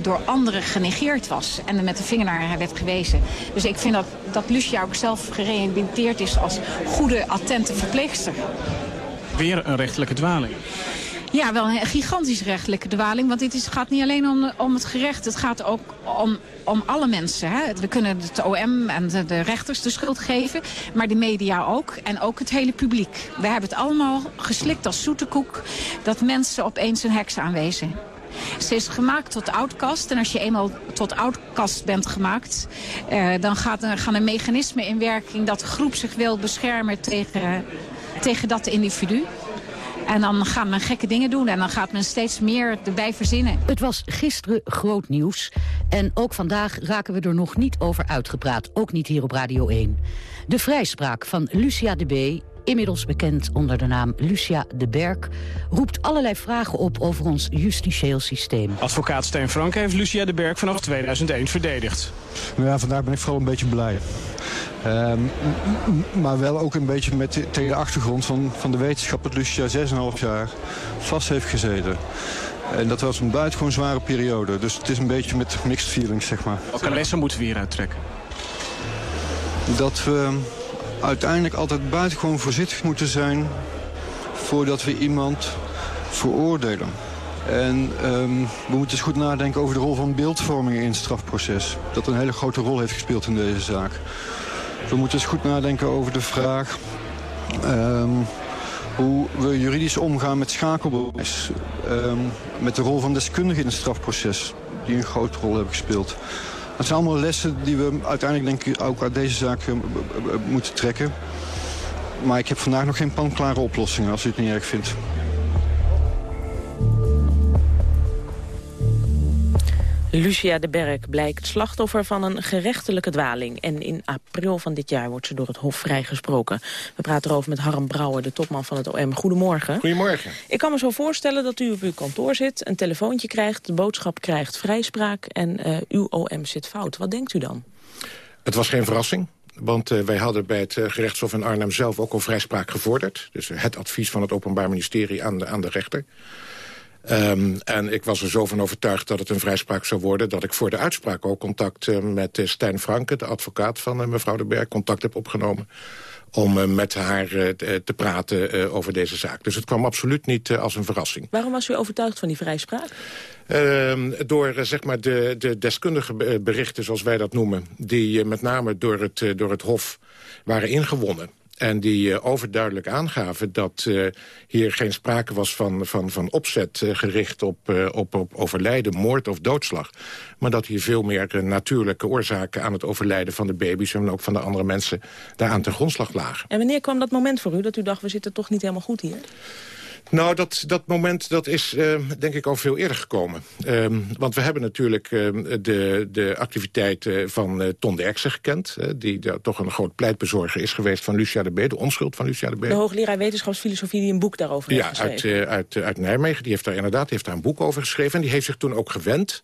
door anderen genegeerd was. En er met de vinger naar haar werd gewezen. Dus ik vind dat, dat Lucia ook zelf gerehabiliteerd is als goede, attente verpleegster. Weer een rechtelijke dwaling. Ja, wel een gigantisch rechtelijke dwaling. Want dit is, gaat niet alleen om, om het gerecht. Het gaat ook om, om alle mensen. Hè. We kunnen het OM en de, de, rechters de schuld geven. Maar de media ook. En ook het hele publiek. We hebben het allemaal geslikt als zoete koek. Dat mensen opeens een heks aanwezen. Ze is gemaakt tot outcast. En als je eenmaal tot outcast bent gemaakt... Eh, dan gaat, er, gaan er mechanismen in werking dat de groep zich wil beschermen tegen, tegen dat individu. En dan gaat men gekke dingen doen en dan gaat men steeds meer erbij verzinnen. Het was gisteren groot nieuws. En ook vandaag raken we er nog niet over uitgepraat. Ook niet hier op Radio 1. De vrijspraak van Lucia de B inmiddels bekend onder de naam Lucia de Berg... roept allerlei vragen op over ons justitieel systeem. Advocaat Steen Frank heeft Lucia de Berg vanaf 2001 verdedigd. Nou ja, vandaag ben ik vooral een beetje blij. Um, maar wel ook een beetje met de, tegen de achtergrond van, van de wetenschap... dat Lucia 6,5 jaar vast heeft gezeten. En dat was een buitengewoon zware periode. Dus het is een beetje met mixed feelings, zeg maar. Welke lessen moeten we hieruit trekken? Dat we uiteindelijk altijd buitengewoon voorzichtig moeten zijn... voordat we iemand veroordelen. En um, we moeten eens goed nadenken over de rol van beeldvorming in het strafproces. Dat een hele grote rol heeft gespeeld in deze zaak. We moeten eens goed nadenken over de vraag... Um, hoe we juridisch omgaan met schakelbewijs. Um, met de rol van deskundigen in het strafproces. Die een grote rol hebben gespeeld. Dat zijn allemaal lessen die we uiteindelijk denk ik ook uit deze zaak uh, moeten trekken. Maar ik heb vandaag nog geen panklare oplossingen, als u het niet erg vindt. Lucia de Berg blijkt slachtoffer van een gerechtelijke dwaling. En in april van dit jaar wordt ze door het Hof vrijgesproken. We praten erover met Harm Brouwer, de topman van het OM. Goedemorgen. Goedemorgen. Ik kan me zo voorstellen dat u op uw kantoor zit, een telefoontje krijgt... de boodschap krijgt vrijspraak en uh, uw OM zit fout. Wat denkt u dan? Het was geen verrassing. Want uh, wij hadden bij het uh, gerechtshof in Arnhem zelf ook al vrijspraak gevorderd. Dus het advies van het Openbaar Ministerie aan de, aan de rechter. Um, en ik was er zo van overtuigd dat het een vrijspraak zou worden... dat ik voor de uitspraak ook contact uh, met uh, Stijn Franke... de advocaat van uh, mevrouw de Berg, contact heb opgenomen... om met haar te praten over deze zaak. Dus het kwam absoluut niet als een verrassing. Waarom was u overtuigd van die vrijspraak? Uh, door zeg maar de, de deskundige berichten, zoals wij dat noemen... die met name door het, door het Hof waren ingewonnen. En die uh, overduidelijk aangaven dat uh, hier geen sprake was van, van, van opzet uh, gericht op, op, op overlijden, moord of doodslag. Maar dat hier veel meer natuurlijke oorzaken aan het overlijden van de baby's... en ook van de andere mensen daaraan ten grondslag lagen. En wanneer kwam dat moment voor u dat u dacht, we zitten toch niet helemaal goed hier? Nou, dat, dat moment dat is uh, denk ik al veel eerder gekomen. Um, want we hebben natuurlijk uh, de, de activiteiten van uh, Ton Derksen gekend... die toch een groot pleitbezorger is geweest van Lucia de B. De onschuld van Lucia de B. De hoogleraar wetenschapsfilosofie die een boek daarover ja, heeft geschreven. Ja, uit, uit, uit Nijmegen. Die heeft daar inderdaad heeft daar een boek over geschreven. En die heeft zich toen ook gewend...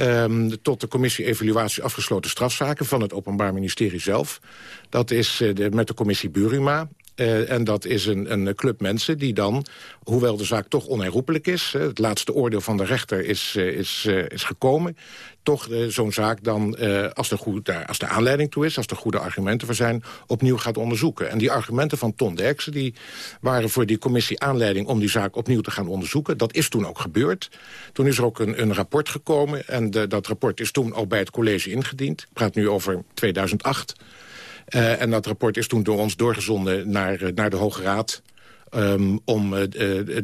Um, tot de commissie evaluatie afgesloten strafzaken van het Openbaar Ministerie zelf. Dat is de, met de commissie Buruma. Uh, en dat is een, een club mensen die dan, hoewel de zaak toch onherroepelijk is... Uh, het laatste oordeel van de rechter is, uh, is, is gekomen... toch zo'n zaak dan, als, er goed, als de aanleiding toe is... als er goede argumenten voor zijn, opnieuw gaat onderzoeken. En die argumenten van Ton Derksen die waren voor die commissie aanleiding... om die zaak opnieuw te gaan onderzoeken. Dat is toen ook gebeurd. Toen is er ook een, een rapport gekomen... en dat rapport is toen al bij het college ingediend. Ik praat nu over 2008... Uh, en dat rapport is toen door ons doorgezonden naar, naar de Hoge Raad... Um, om uh,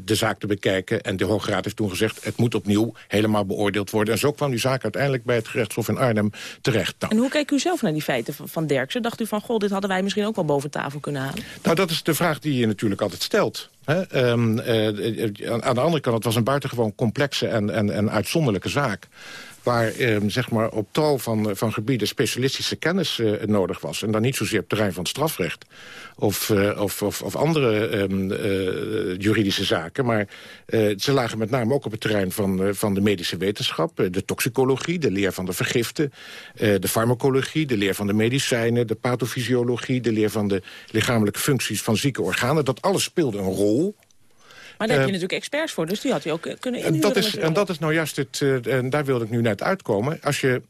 de zaak te bekijken. En de Hoge Raad heeft toen gezegd... het moet opnieuw helemaal beoordeeld worden. En zo kwam die zaak uiteindelijk bij het gerechtshof in Arnhem terecht. Nou, en hoe keek u zelf naar die feiten van, Derksen? Dacht u van, goh, dit hadden wij misschien ook wel boven tafel kunnen halen? Nou, dat is de vraag die je natuurlijk altijd stelt. Hè? Um, uh, aan de andere kant, het was een buitengewoon complexe en, en, en uitzonderlijke zaak waar eh, zeg maar op tal van, van gebieden specialistische kennis eh, nodig was. En dan niet zozeer op het terrein van strafrecht of, uh, of, of, of, andere uh, juridische zaken. Maar ze lagen met name ook op het terrein van, van de medische wetenschap. de toxicologie, de leer van de vergiften. de farmacologie, de leer van de medicijnen. De pathofysiologie, de leer van de lichamelijke functies van zieke organen. Dat alles speelde een rol Maar daar heb je Eh, natuurlijk experts voor, dus die had hij ook eh, kunnen En inhuren. dat, is, en dat is nou juist het, eh, en daar wilde ik nu net uitkomen. Als je,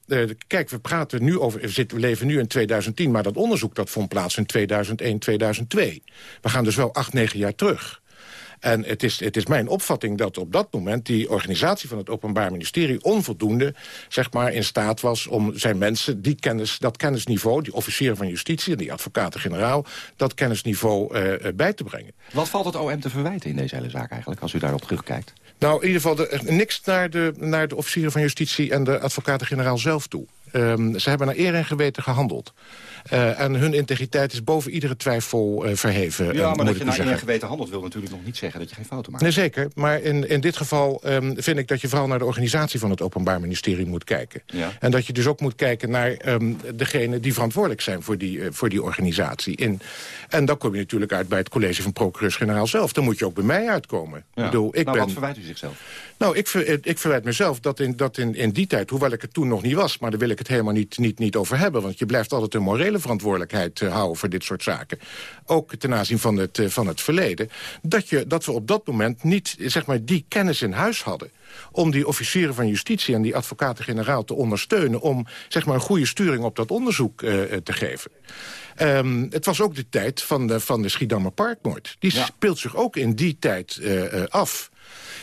kijk, we praten nu over, we leven nu in 2010... maar dat onderzoek dat vond plaats in 2001, 2002. We gaan dus wel acht, negen jaar terug. En het is, het is mijn opvatting dat op dat moment die organisatie van het Openbaar Ministerie onvoldoende zeg maar, in staat was om zijn mensen die kennis, dat kennisniveau, die officieren van justitie en die advocaten-generaal, dat kennisniveau eh, eh, bij te brengen. Wat valt het OM te verwijten in deze hele zaak eigenlijk, als u daarop terugkijkt? Nou, in ieder geval de, niks naar de, naar de officieren van justitie en de advocaten-generaal zelf toe. Ehm, ze hebben naar eer en geweten gehandeld. Eh, en hun integriteit is boven iedere twijfel eh, verheven. eh, Ja, moet maar dat je naar zeggen. één geweten handelt wil natuurlijk nog niet zeggen dat je geen fouten maakt. Nee, zeker. Maar in, in dit geval ehm, vind ik dat je vooral naar de organisatie van het Openbaar Ministerie moet kijken. Ja. En dat je dus ook moet kijken naar ehm degenen die verantwoordelijk zijn voor die, eh, voor die organisatie. In, en dan kom je natuurlijk uit bij het college van procureurs-generaal zelf. Dan moet je ook bij mij uitkomen. Ja. Ik bedoel, ik nou, ben... wat verwijt u zichzelf? Nou, ik, ver, ik verwijt mezelf dat, in, dat in, in die tijd, hoewel ik het toen nog niet was... maar daar wil ik het helemaal niet, niet, niet over hebben... want je blijft altijd een morele verantwoordelijkheid eh, houden voor dit soort zaken. Ook ten aanzien van het, eh, van het verleden. Dat, je, dat we op dat moment niet zeg maar, die kennis in huis hadden om die officieren van justitie en die advocaten-generaal te ondersteunen... om zeg maar, een goede sturing op dat onderzoek eh, eh, te geven. Ehm, het was ook de tijd van de, van de Schiedammer Parkmoord. Die speelt zich ook in die tijd eh, eh, af.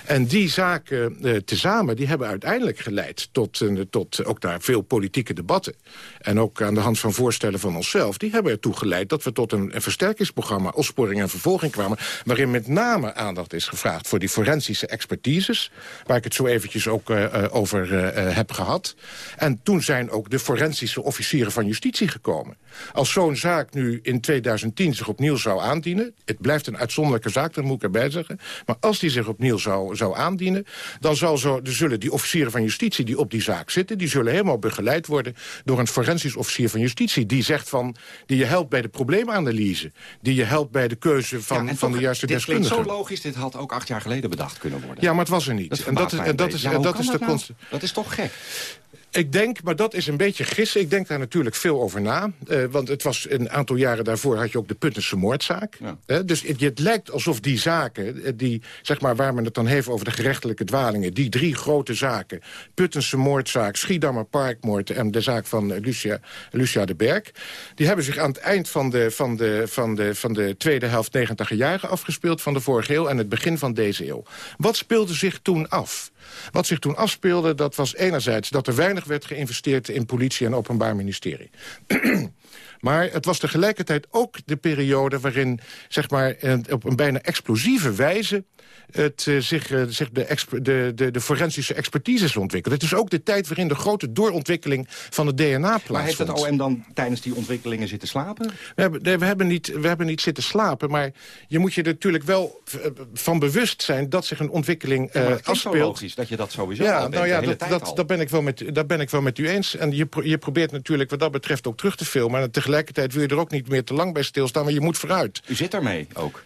En die zaken eh, tezamen die hebben uiteindelijk geleid tot, eh, tot ook daar veel politieke debatten. En ook aan de hand van voorstellen van onszelf... die hebben ertoe geleid dat we tot een, versterkingsprogramma... opsporing en vervolging kwamen... waarin met name aandacht is gevraagd voor die forensische expertises... waar ik het zo eventjes ook eh, over heb gehad. En toen zijn ook de forensische officieren van justitie gekomen. Als zo'n zaak nu in 2010 zich opnieuw zou aandienen... het blijft een uitzonderlijke zaak, dat moet ik erbij zeggen... maar als die zich opnieuw zou, zou aandienen... dan zal zo, zullen die officieren van justitie die op die zaak zitten... die zullen helemaal begeleid worden door een forensisch officier van justitie... die zegt van, die je helpt bij de probleemanalyse... die je helpt bij de keuze van, van de juiste dit klinkt deskundige. zo logisch, dit had ook acht jaar geleden bedacht kunnen worden. Ja, maar het was er niet. en dat is, en dat is, en dat is de nou? const- Dat is toch gek? Ik denk, maar dat is een beetje gissen. Ik denk daar natuurlijk veel over na. Eh, want het was een aantal jaren daarvoor had je ook de Puttense moordzaak. Eh, dus het, het lijkt alsof die zaken, eh, die, zeg maar, waar men het dan heeft over de gerechtelijke dwalingen... die drie grote zaken, Puttense moordzaak, Schiedammer Parkmoord... en de zaak van Lucia, Lucia de Berg... die hebben zich aan het eind van de, van de, van de, van de tweede helft negentiger jaren afgespeeld... van de vorige eeuw en het begin van deze eeuw. Wat speelde zich toen af? Wat zich toen afspeelde, dat was enerzijds dat er weinig werd geïnvesteerd in politie en openbaar ministerie. Maar het was tegelijkertijd ook de periode waarin zeg maar, eh, op een bijna explosieve wijze het, eh, zich, eh, zich de, de, de, de forensische expertise ontwikkelde. Het is ook de tijd waarin de grote doorontwikkeling van het DNA plaatsvond. Maar heeft het OM dan tijdens die ontwikkelingen zitten slapen? We hebben, nee, we, hebben niet, we hebben niet zitten slapen, maar je moet je er natuurlijk wel eh, van bewust zijn... dat zich een ontwikkeling Ja, maar zo afspeelt. logisch dat je dat sowieso ja, bent, nou ja, dat, dat, dat, ben ik wel met, dat ben ik wel met u eens. En je, pro- je probeert natuurlijk wat dat betreft ook terug te filmen. En tegelijkertijd wil je er ook niet meer te lang bij stilstaan, maar je moet vooruit. U zit ermee ook?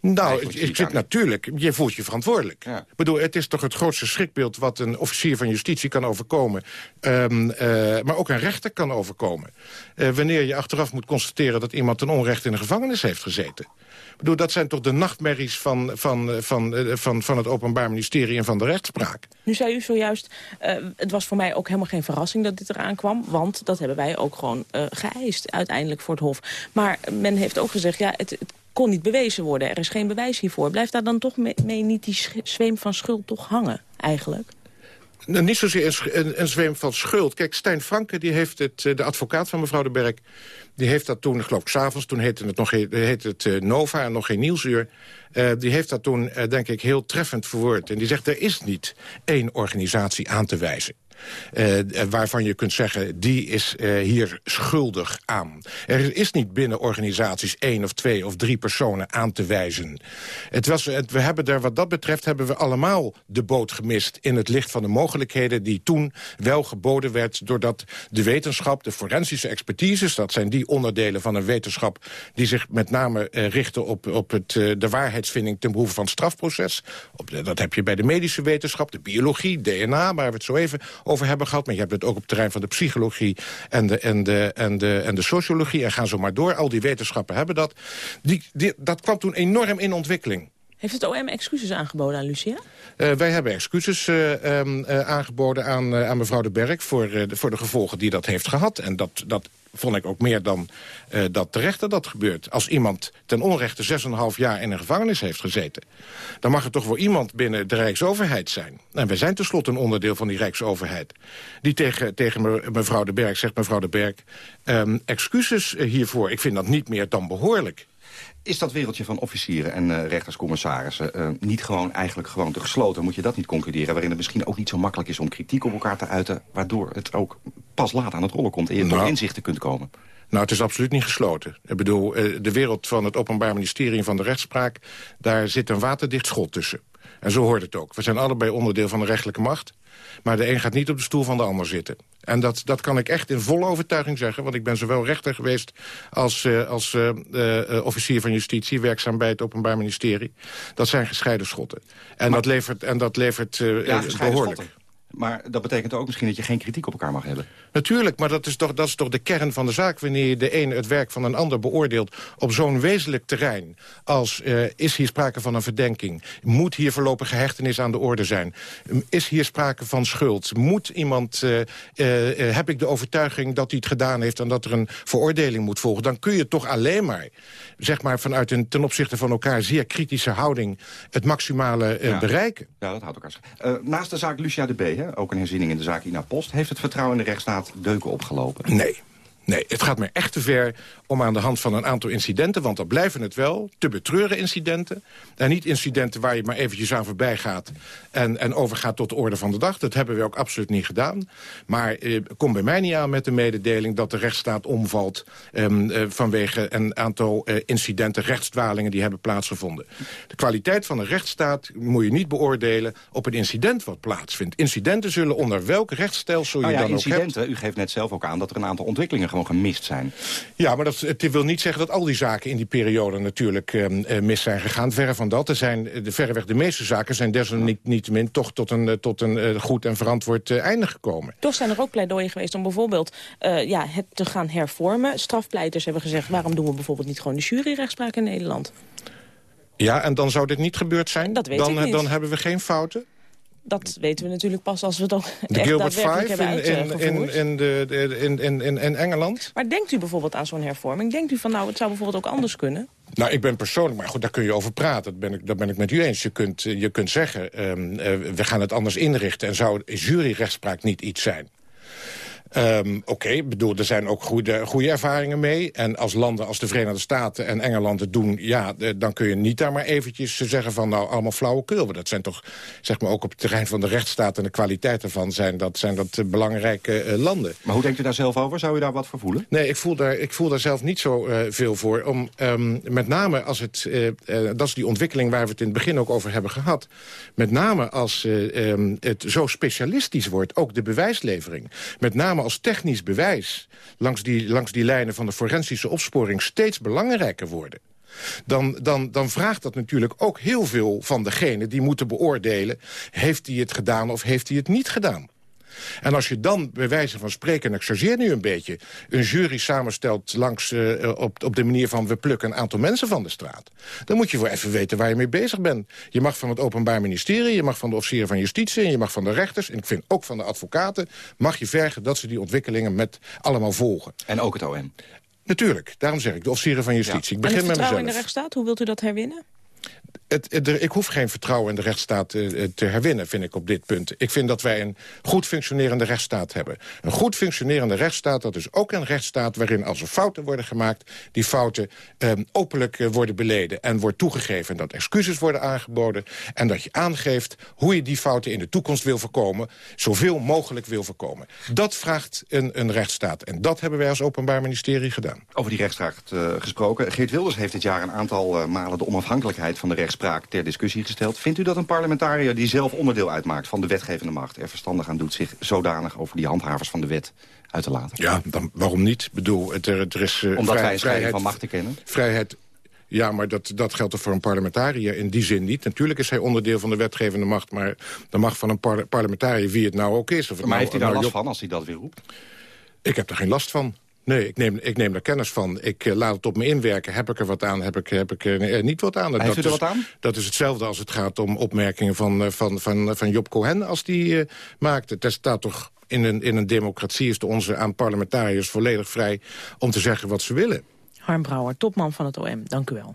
Nou, je zit natuurlijk, je voelt je verantwoordelijk. Ik bedoel, het is toch het grootste schrikbeeld wat een officier van justitie kan overkomen. Ehm, eh, maar ook een rechter kan overkomen. Eh, wanneer je achteraf moet constateren dat iemand ten onrecht in de gevangenis heeft gezeten. Ik bedoel, dat zijn toch de nachtmerries van, van, eh, van, van, van het Openbaar Ministerie en van de rechtspraak. Nu zei u zojuist, eh, het was voor mij ook helemaal geen verrassing dat dit eraan kwam. Want dat hebben wij ook gewoon eh, geëist uiteindelijk voor het Hof. Maar men heeft ook gezegd, ja, het, het kon niet bewezen worden. Er is geen bewijs hiervoor. Blijft daar dan toch mee, niet die zweem van schuld toch hangen, eigenlijk? Nou, niet zozeer een, een, zweem van schuld. Kijk, Stijn Franke, die heeft het, eh, de advocaat van mevrouw de Berg... die heeft dat toen, geloof ik, s'avonds... toen heette het nog heette het eh, Nova en nog geen Nieuwsuur... eh, die heeft dat toen, denk ik, heel treffend verwoord. En die zegt, er is niet één organisatie aan te wijzen. Eh, waarvan je kunt zeggen, die is eh, hier schuldig aan. Er is niet binnen organisaties één of twee of drie personen aan te wijzen. Het was, we hebben daar, wat dat betreft hebben we allemaal de boot gemist... in het licht van de mogelijkheden die toen wel geboden werd... doordat de wetenschap, de forensische expertises... dat zijn die onderdelen van een wetenschap... die zich met name eh, richten op, op het, de waarheidsvinding ten behoeve van het strafproces. Op dat heb je bij de medische wetenschap, de biologie, DNA... waar we het zo even over hebben gehad. Maar je hebt het ook op het terrein van de psychologie en de, en de, en de, en de sociologie. En gaan zo maar door. Al die wetenschappen hebben dat. Die, die, dat kwam toen enorm in ontwikkeling. Heeft het OM excuses aangeboden aan Lucia? Uh, wij hebben excuses uh, um, uh, aangeboden aan, aan mevrouw de Berg... Voor, de, voor de gevolgen die dat heeft gehad. En dat, dat vond ik ook meer dan dat terecht dat dat gebeurt. Als iemand ten onrechte 6,5 jaar in een gevangenis heeft gezeten... dan mag het toch wel iemand binnen de Rijksoverheid zijn. En wij zijn tenslotte een onderdeel van die Rijksoverheid. Die tegen, tegen me, mevrouw de Berg zegt, mevrouw de Berg... Um, excuses hiervoor, ik vind dat niet meer dan behoorlijk. Is dat wereldje van officieren en uh, rechterscommissarissen uh, niet gewoon eigenlijk gewoon te gesloten? Moet je dat niet concluderen? Waarin het misschien ook niet zo makkelijk is om kritiek op elkaar te uiten... waardoor het ook pas laat aan het rollen komt en je nou, tot inzichten kunt komen? Nou, het is absoluut niet gesloten. Ik bedoel, uh, de wereld van het Openbaar Ministerie en van de rechtspraak... daar zit een waterdicht schot tussen. En zo hoort het ook. We zijn allebei onderdeel van de rechtelijke macht. Maar de een gaat niet op de stoel van de ander zitten. En dat, dat kan ik echt in volle overtuiging zeggen. Want ik ben zowel rechter geweest als, uh, als uh, uh, officier van justitie... werkzaam bij het Openbaar Ministerie. Dat zijn gescheiden schotten. En maar, dat levert, en dat levert ja, behoorlijk. Schotten. Maar dat betekent ook misschien dat je geen kritiek op elkaar mag hebben. Natuurlijk, maar dat is toch, dat is toch de kern van de zaak... wanneer je de ene het werk van een ander beoordeelt... op zo'n wezenlijk terrein als uh, is hier sprake van een verdenking... moet hier voorlopige hechtenis aan de orde zijn... is hier sprake van schuld... moet iemand, uh, uh, heb ik de overtuiging dat hij het gedaan heeft... en dat er een veroordeling moet volgen... dan kun je toch alleen maar, zeg maar vanuit een ten opzichte van elkaar... zeer kritische houding het maximale ja. bereiken. Ja, dat houdt elkaar. naast de zaak Lucia de B ook een herziening in de zaak Ina Post. Heeft het vertrouwen in de rechtsstaat deuken opgelopen? Nee. Nee, het gaat me echt te ver om aan de hand van een aantal incidenten... want dat blijven het wel, te betreuren incidenten. En niet incidenten waar je maar eventjes aan voorbij gaat... en, en overgaat tot de orde van de dag. Dat hebben we ook absoluut niet gedaan. Maar eh, kom bij mij niet aan met de mededeling dat de rechtsstaat omvalt... Ehm, eh, vanwege een aantal eh, incidenten, rechtsdwalingen die hebben plaatsgevonden. De kwaliteit van een rechtsstaat moet je niet beoordelen op een incident wat plaatsvindt. Incidenten zullen onder welk rechtsstelsel nou je ja, dan ook hebt... U geeft net zelf ook aan dat er een aantal ontwikkelingen gewoon gemist zijn. Ja, maar dat, het wil niet zeggen dat al die zaken in die periode natuurlijk uh, mis zijn gegaan. Verre van dat. Er zijn, de, verreweg de meeste zaken zijn desalniettemin toch tot een, tot een goed en verantwoord einde gekomen. Toch zijn er ook pleidooien geweest om bijvoorbeeld ja, het te gaan hervormen. Strafpleiters hebben gezegd, waarom doen we bijvoorbeeld niet gewoon de juryrechtspraak in Nederland? Ja, en dan zou dit niet gebeurd zijn? Dat weet dan, ik niet. dan hebben we geen fouten? Dat weten we natuurlijk pas als we het ook de echt Gilbert Five hebben in, in, in, in, de, de, in, in, in, in Engeland. Maar denkt u bijvoorbeeld aan zo'n hervorming? Denkt u van nou, het zou bijvoorbeeld ook anders kunnen? Nou, ik ben persoonlijk, maar goed, daar kun je over praten. Dat ben ik, dat ben ik met u eens. Je kunt, je kunt zeggen, um, uh, we gaan het anders inrichten... en zou juryrechtspraak niet iets zijn? Um, Oké, okay, bedoel, er zijn ook goede, goede ervaringen mee. En als landen als de Verenigde Staten en Engeland het doen... ja, de, dan kun je niet daar maar eventjes zeggen van... nou, allemaal flauwekul. Dat zijn toch, zeg maar, ook op het terrein van de rechtsstaat... en de kwaliteit ervan zijn dat, zijn dat uh, belangrijke uh, landen. Maar hoe denkt u daar zelf over? Zou u daar wat voor voelen? Nee, ik voel daar, ik voel daar zelf niet zo uh, veel voor. Om, um, met name als het... dat is die ontwikkeling waar we het in het begin ook over hebben gehad. Met name als um, het zo specialistisch wordt, ook de bewijslevering. Met name als technisch bewijs langs die, langs die lijnen van de forensische opsporing steeds belangrijker worden dan, dan, dan vraagt dat natuurlijk ook heel veel van degene die moeten beoordelen... heeft hij het gedaan of heeft hij het niet gedaan. En als je dan, bij wijze van spreken, en ik chargeer nu een beetje... een jury samenstelt langs, uh, op, op de manier van... we plukken een aantal mensen van de straat... dan moet je wel even weten waar je mee bezig bent. Je mag van het Openbaar Ministerie, je mag van de officieren van justitie... en je mag van de rechters, en ik vind ook van de advocaten... mag je vergen dat ze die ontwikkelingen met allemaal volgen. En ook het OM? Natuurlijk, daarom zeg ik, de officieren van justitie. Ja. Ik begin en het met mezelf. in de rechtsstaat, hoe wilt u dat herwinnen? Ik hoef geen vertrouwen in de rechtsstaat uh, te herwinnen, vind ik op dit punt. Ik vind dat wij een goed functionerende rechtsstaat hebben. Een goed functionerende rechtsstaat, dat is ook een rechtsstaat... waarin als er fouten worden gemaakt, die fouten uh, openlijk uh, worden beleden... en wordt toegegeven dat excuses worden aangeboden... en dat je aangeeft hoe je die fouten in de toekomst wil voorkomen... zoveel mogelijk wil voorkomen. Dat vraagt een, een rechtsstaat. En dat hebben wij als Openbaar Ministerie gedaan. Over die rechtsstaat gesproken. Geert Wilders heeft dit jaar een aantal malen de onafhankelijkheid van de rechtspraak ter discussie gesteld. Vindt u dat een parlementariër die zelf onderdeel uitmaakt van de wetgevende macht... er verstandig aan doet zich zodanig over die handhavers van de wet uit te laten? Ja, dan, waarom niet? Ik bedoel, het, er, er is uh, Omdat vrij, wij een scheiding van machten kennen? Vrijheid ja, maar dat, dat geldt toch voor een parlementariër in die zin niet. Natuurlijk is hij onderdeel van de wetgevende macht... maar de macht van een par parlementariër, wie het nou ook is. Of maar nou, heeft hij daar nou last van als hij dat weer roept? Ik heb er geen last van. Nee, ik neem, ik neem er kennis van. Ik eh, laat het op me inwerken. Heb ik er wat aan? Heb ik, heb ik er eh, niet wat aan? Heeft dat u er is, wat aan? Dat is hetzelfde als het gaat om opmerkingen van, eh, van, van, van Job Cohen... als die eh, maakt. Het staat toch in een, in een democratie is de onze aan parlementariërs volledig vrij... om te zeggen wat ze willen. Harm Brouwer, topman van het OM, dank u wel.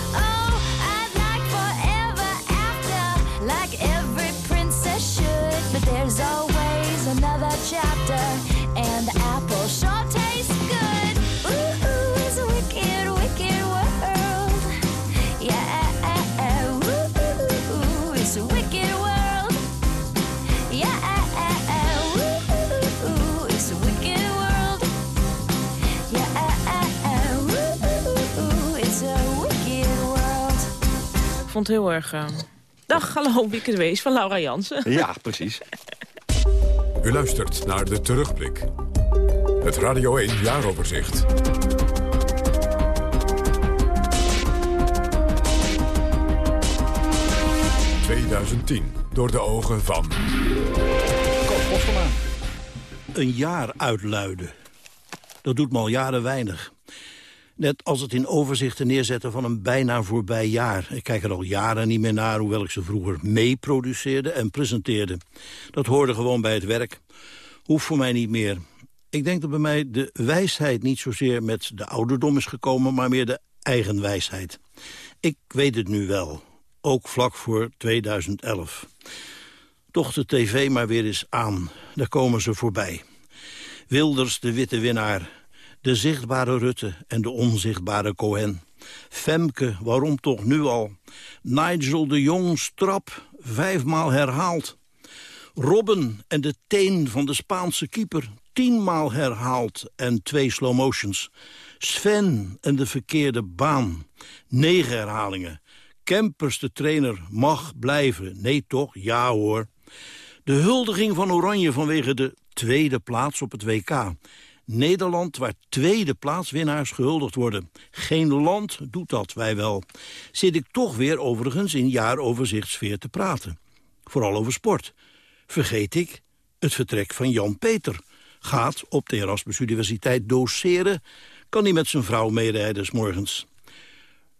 There's always another chapter, and the apple sure tastes good. Ooh, ooh, it's a wicked, wicked world. Yeah, ooh, ooh, it's a wicked world. Yeah, ooh, ooh, it's a wicked world. Yeah, ooh, ooh, it's a wicked world. Ik vond het heel erg... eh, Dag, hallo, Wieke de Wees van Laura Jansen. Ja, precies. U luistert naar De Terugblik. Het Radio 1 Jaaroverzicht. ...2010, door de ogen van... Een jaar uitluiden. Dat doet me al jaren weinig. Net als het in overzichten neerzetten van een bijna voorbij jaar. Ik kijk er al jaren niet meer naar, hoewel ik ze vroeger meeproduceerde en presenteerde. Dat hoorde gewoon bij het werk. Hoeft voor mij niet meer. Ik denk dat bij mij de wijsheid niet zozeer met de ouderdom is gekomen... maar meer de eigen wijsheid. Ik weet het nu wel, ook vlak voor 2011. Toch de tv maar weer eens aan. Daar komen ze voorbij. Wilders de witte winnaar. De zichtbare Rutte en de onzichtbare Cohen. Femke, waarom toch nu al? Nigel de Jong strap, vijfmaal herhaald. Robben en de teen van de Spaanse keeper, tienmaal herhaald en twee slow motions. Sven en de verkeerde baan, negen herhalingen. Kempers, de trainer, mag blijven. Nee toch? Ja hoor. De huldiging van Oranje vanwege de tweede plaats op het WK. Nederland waar tweede plaatswinnaars gehuldigd worden. Geen land doet dat, wij wel. Zit ik toch weer overigens in jaaroverzichtsfeer te praten. Vooral over sport. Vergeet ik het vertrek van Jan Peter. Gaat op de Erasmus Universiteit doseren. Kan hij met zijn vrouw meerijden 's morgens.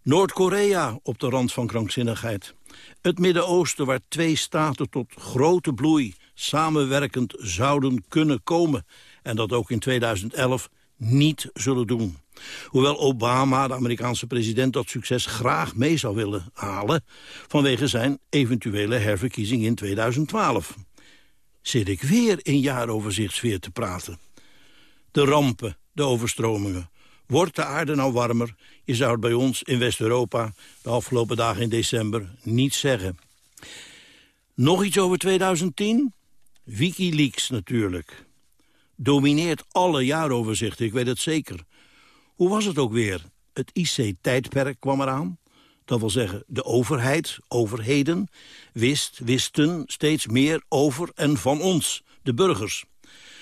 Noord-Korea op de rand van krankzinnigheid. Het Midden-Oosten waar twee staten tot grote bloei samenwerkend zouden kunnen komen. En dat ook in 2011 niet zullen doen. Hoewel Obama, de Amerikaanse president, dat succes graag mee zou willen halen... vanwege zijn eventuele herverkiezing in 2012. Zit ik weer in jaaroverzichtsfeer te praten. De rampen, de overstromingen. Wordt de aarde nou warmer? Je zou het bij ons in West-Europa de afgelopen dagen in december niet zeggen. Nog iets over 2010? Wikileaks natuurlijk. Domineert alle jaaroverzichten, ik weet het zeker. Hoe was het ook weer? Het IC-tijdperk kwam eraan. Dat wil zeggen, de overheid, overheden, wist, wisten steeds meer over en van ons, de burgers.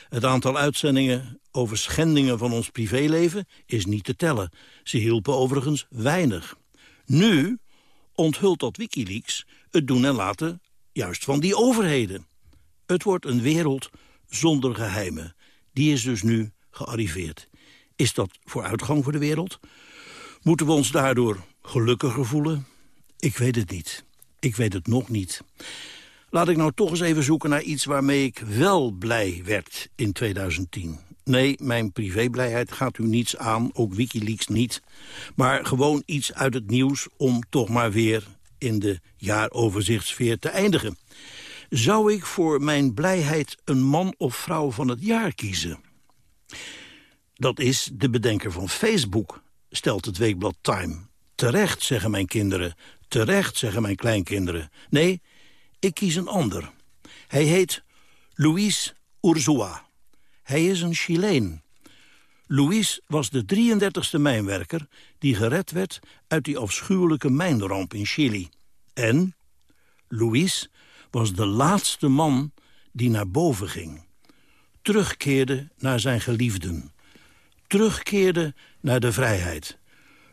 Het aantal uitzendingen over schendingen van ons privéleven is niet te tellen. Ze hielpen overigens weinig. Nu onthult dat Wikileaks het doen en laten juist van die overheden. Het wordt een wereld zonder geheimen. Die is dus nu gearriveerd. Is dat vooruitgang voor de wereld? Moeten we ons daardoor gelukkiger voelen? Ik weet het niet. Ik weet het nog niet. Laat ik nou toch eens even zoeken naar iets waarmee ik wel blij werd in 2010. Nee, mijn privéblijheid gaat u niets aan, ook Wikileaks niet. Maar gewoon iets uit het nieuws om toch maar weer in de jaaroverzichtsfeer te eindigen. Zou ik voor mijn blijheid een man of vrouw van het jaar kiezen? Dat is de bedenker van Facebook, stelt het weekblad Time. Terecht, zeggen mijn kinderen. Terecht, zeggen mijn kleinkinderen. Nee, ik kies een ander. Hij heet Luis Urzua. Hij is een Chileen. Luis was de 33ste mijnwerker die gered werd uit die afschuwelijke mijnramp in Chili. En Luis was de laatste man die naar boven ging. Terugkeerde naar zijn geliefden. Terugkeerde naar de vrijheid.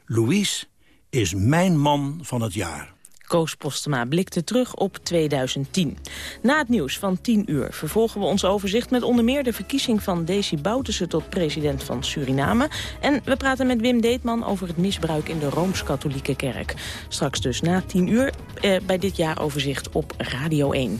Louis is mijn man van het jaar. Koos Postema blikte terug op 2010. Na het nieuws van 10 uur vervolgen we ons overzicht... met onder meer de verkiezing van Desi Bouterse tot president van Suriname. En we praten met Wim Deetman over het misbruik in de Rooms-Katholieke Kerk. Straks dus na 10 uur eh, bij dit jaaroverzicht op Radio 1.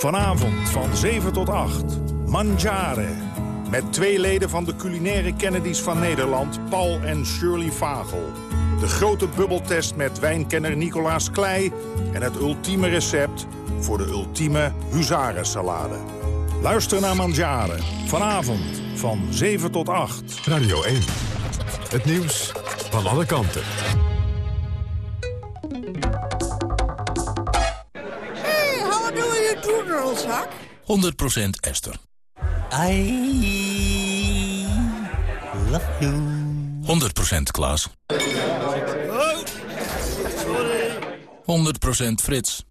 Vanavond van 7 tot 8. Mangiare. Met twee leden van de culinaire Kennedys van Nederland, Paul en Shirley Vagel. De grote bubbeltest met wijnkenner Nicolaas Klei... en het ultieme recept voor de ultieme huzarensalade. Luister naar Mangiare. Vanavond van 7 tot 8. Radio 1. Het nieuws van alle kanten. Do, girls, huh? 100% Esther. I love you. 100% Klaas. Oh, sorry. 100% Frits.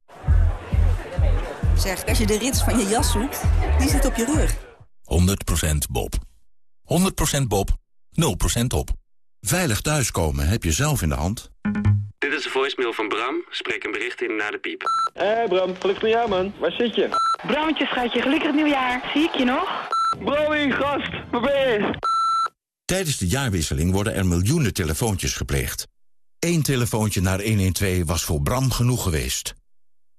Zeg, als je de rits van je jas zoekt, die zit op je rug. 100% Bob. 100% Bob. 0% op. Veilig thuiskomen heb je zelf in de hand. Is de voicemail van Bram. Spreek een bericht in na de piep. Hé hey Bram, gelukkig nieuwjaar man. Waar zit je? Brammetje schatje, gelukkig nieuwjaar. Zie ik je nog? Bramie, gast, waar ben je? Tijdens de jaarwisseling worden er miljoenen telefoontjes gepleegd. Eén telefoontje naar 112 was voor Bram genoeg geweest.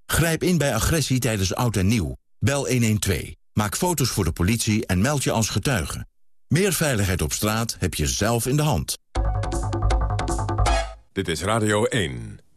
Grijp in bij agressie tijdens oud en nieuw. Bel 112. Maak foto's voor de politie en meld je als getuige. Meer veiligheid op straat heb je zelf in de hand. Dit is Radio 1.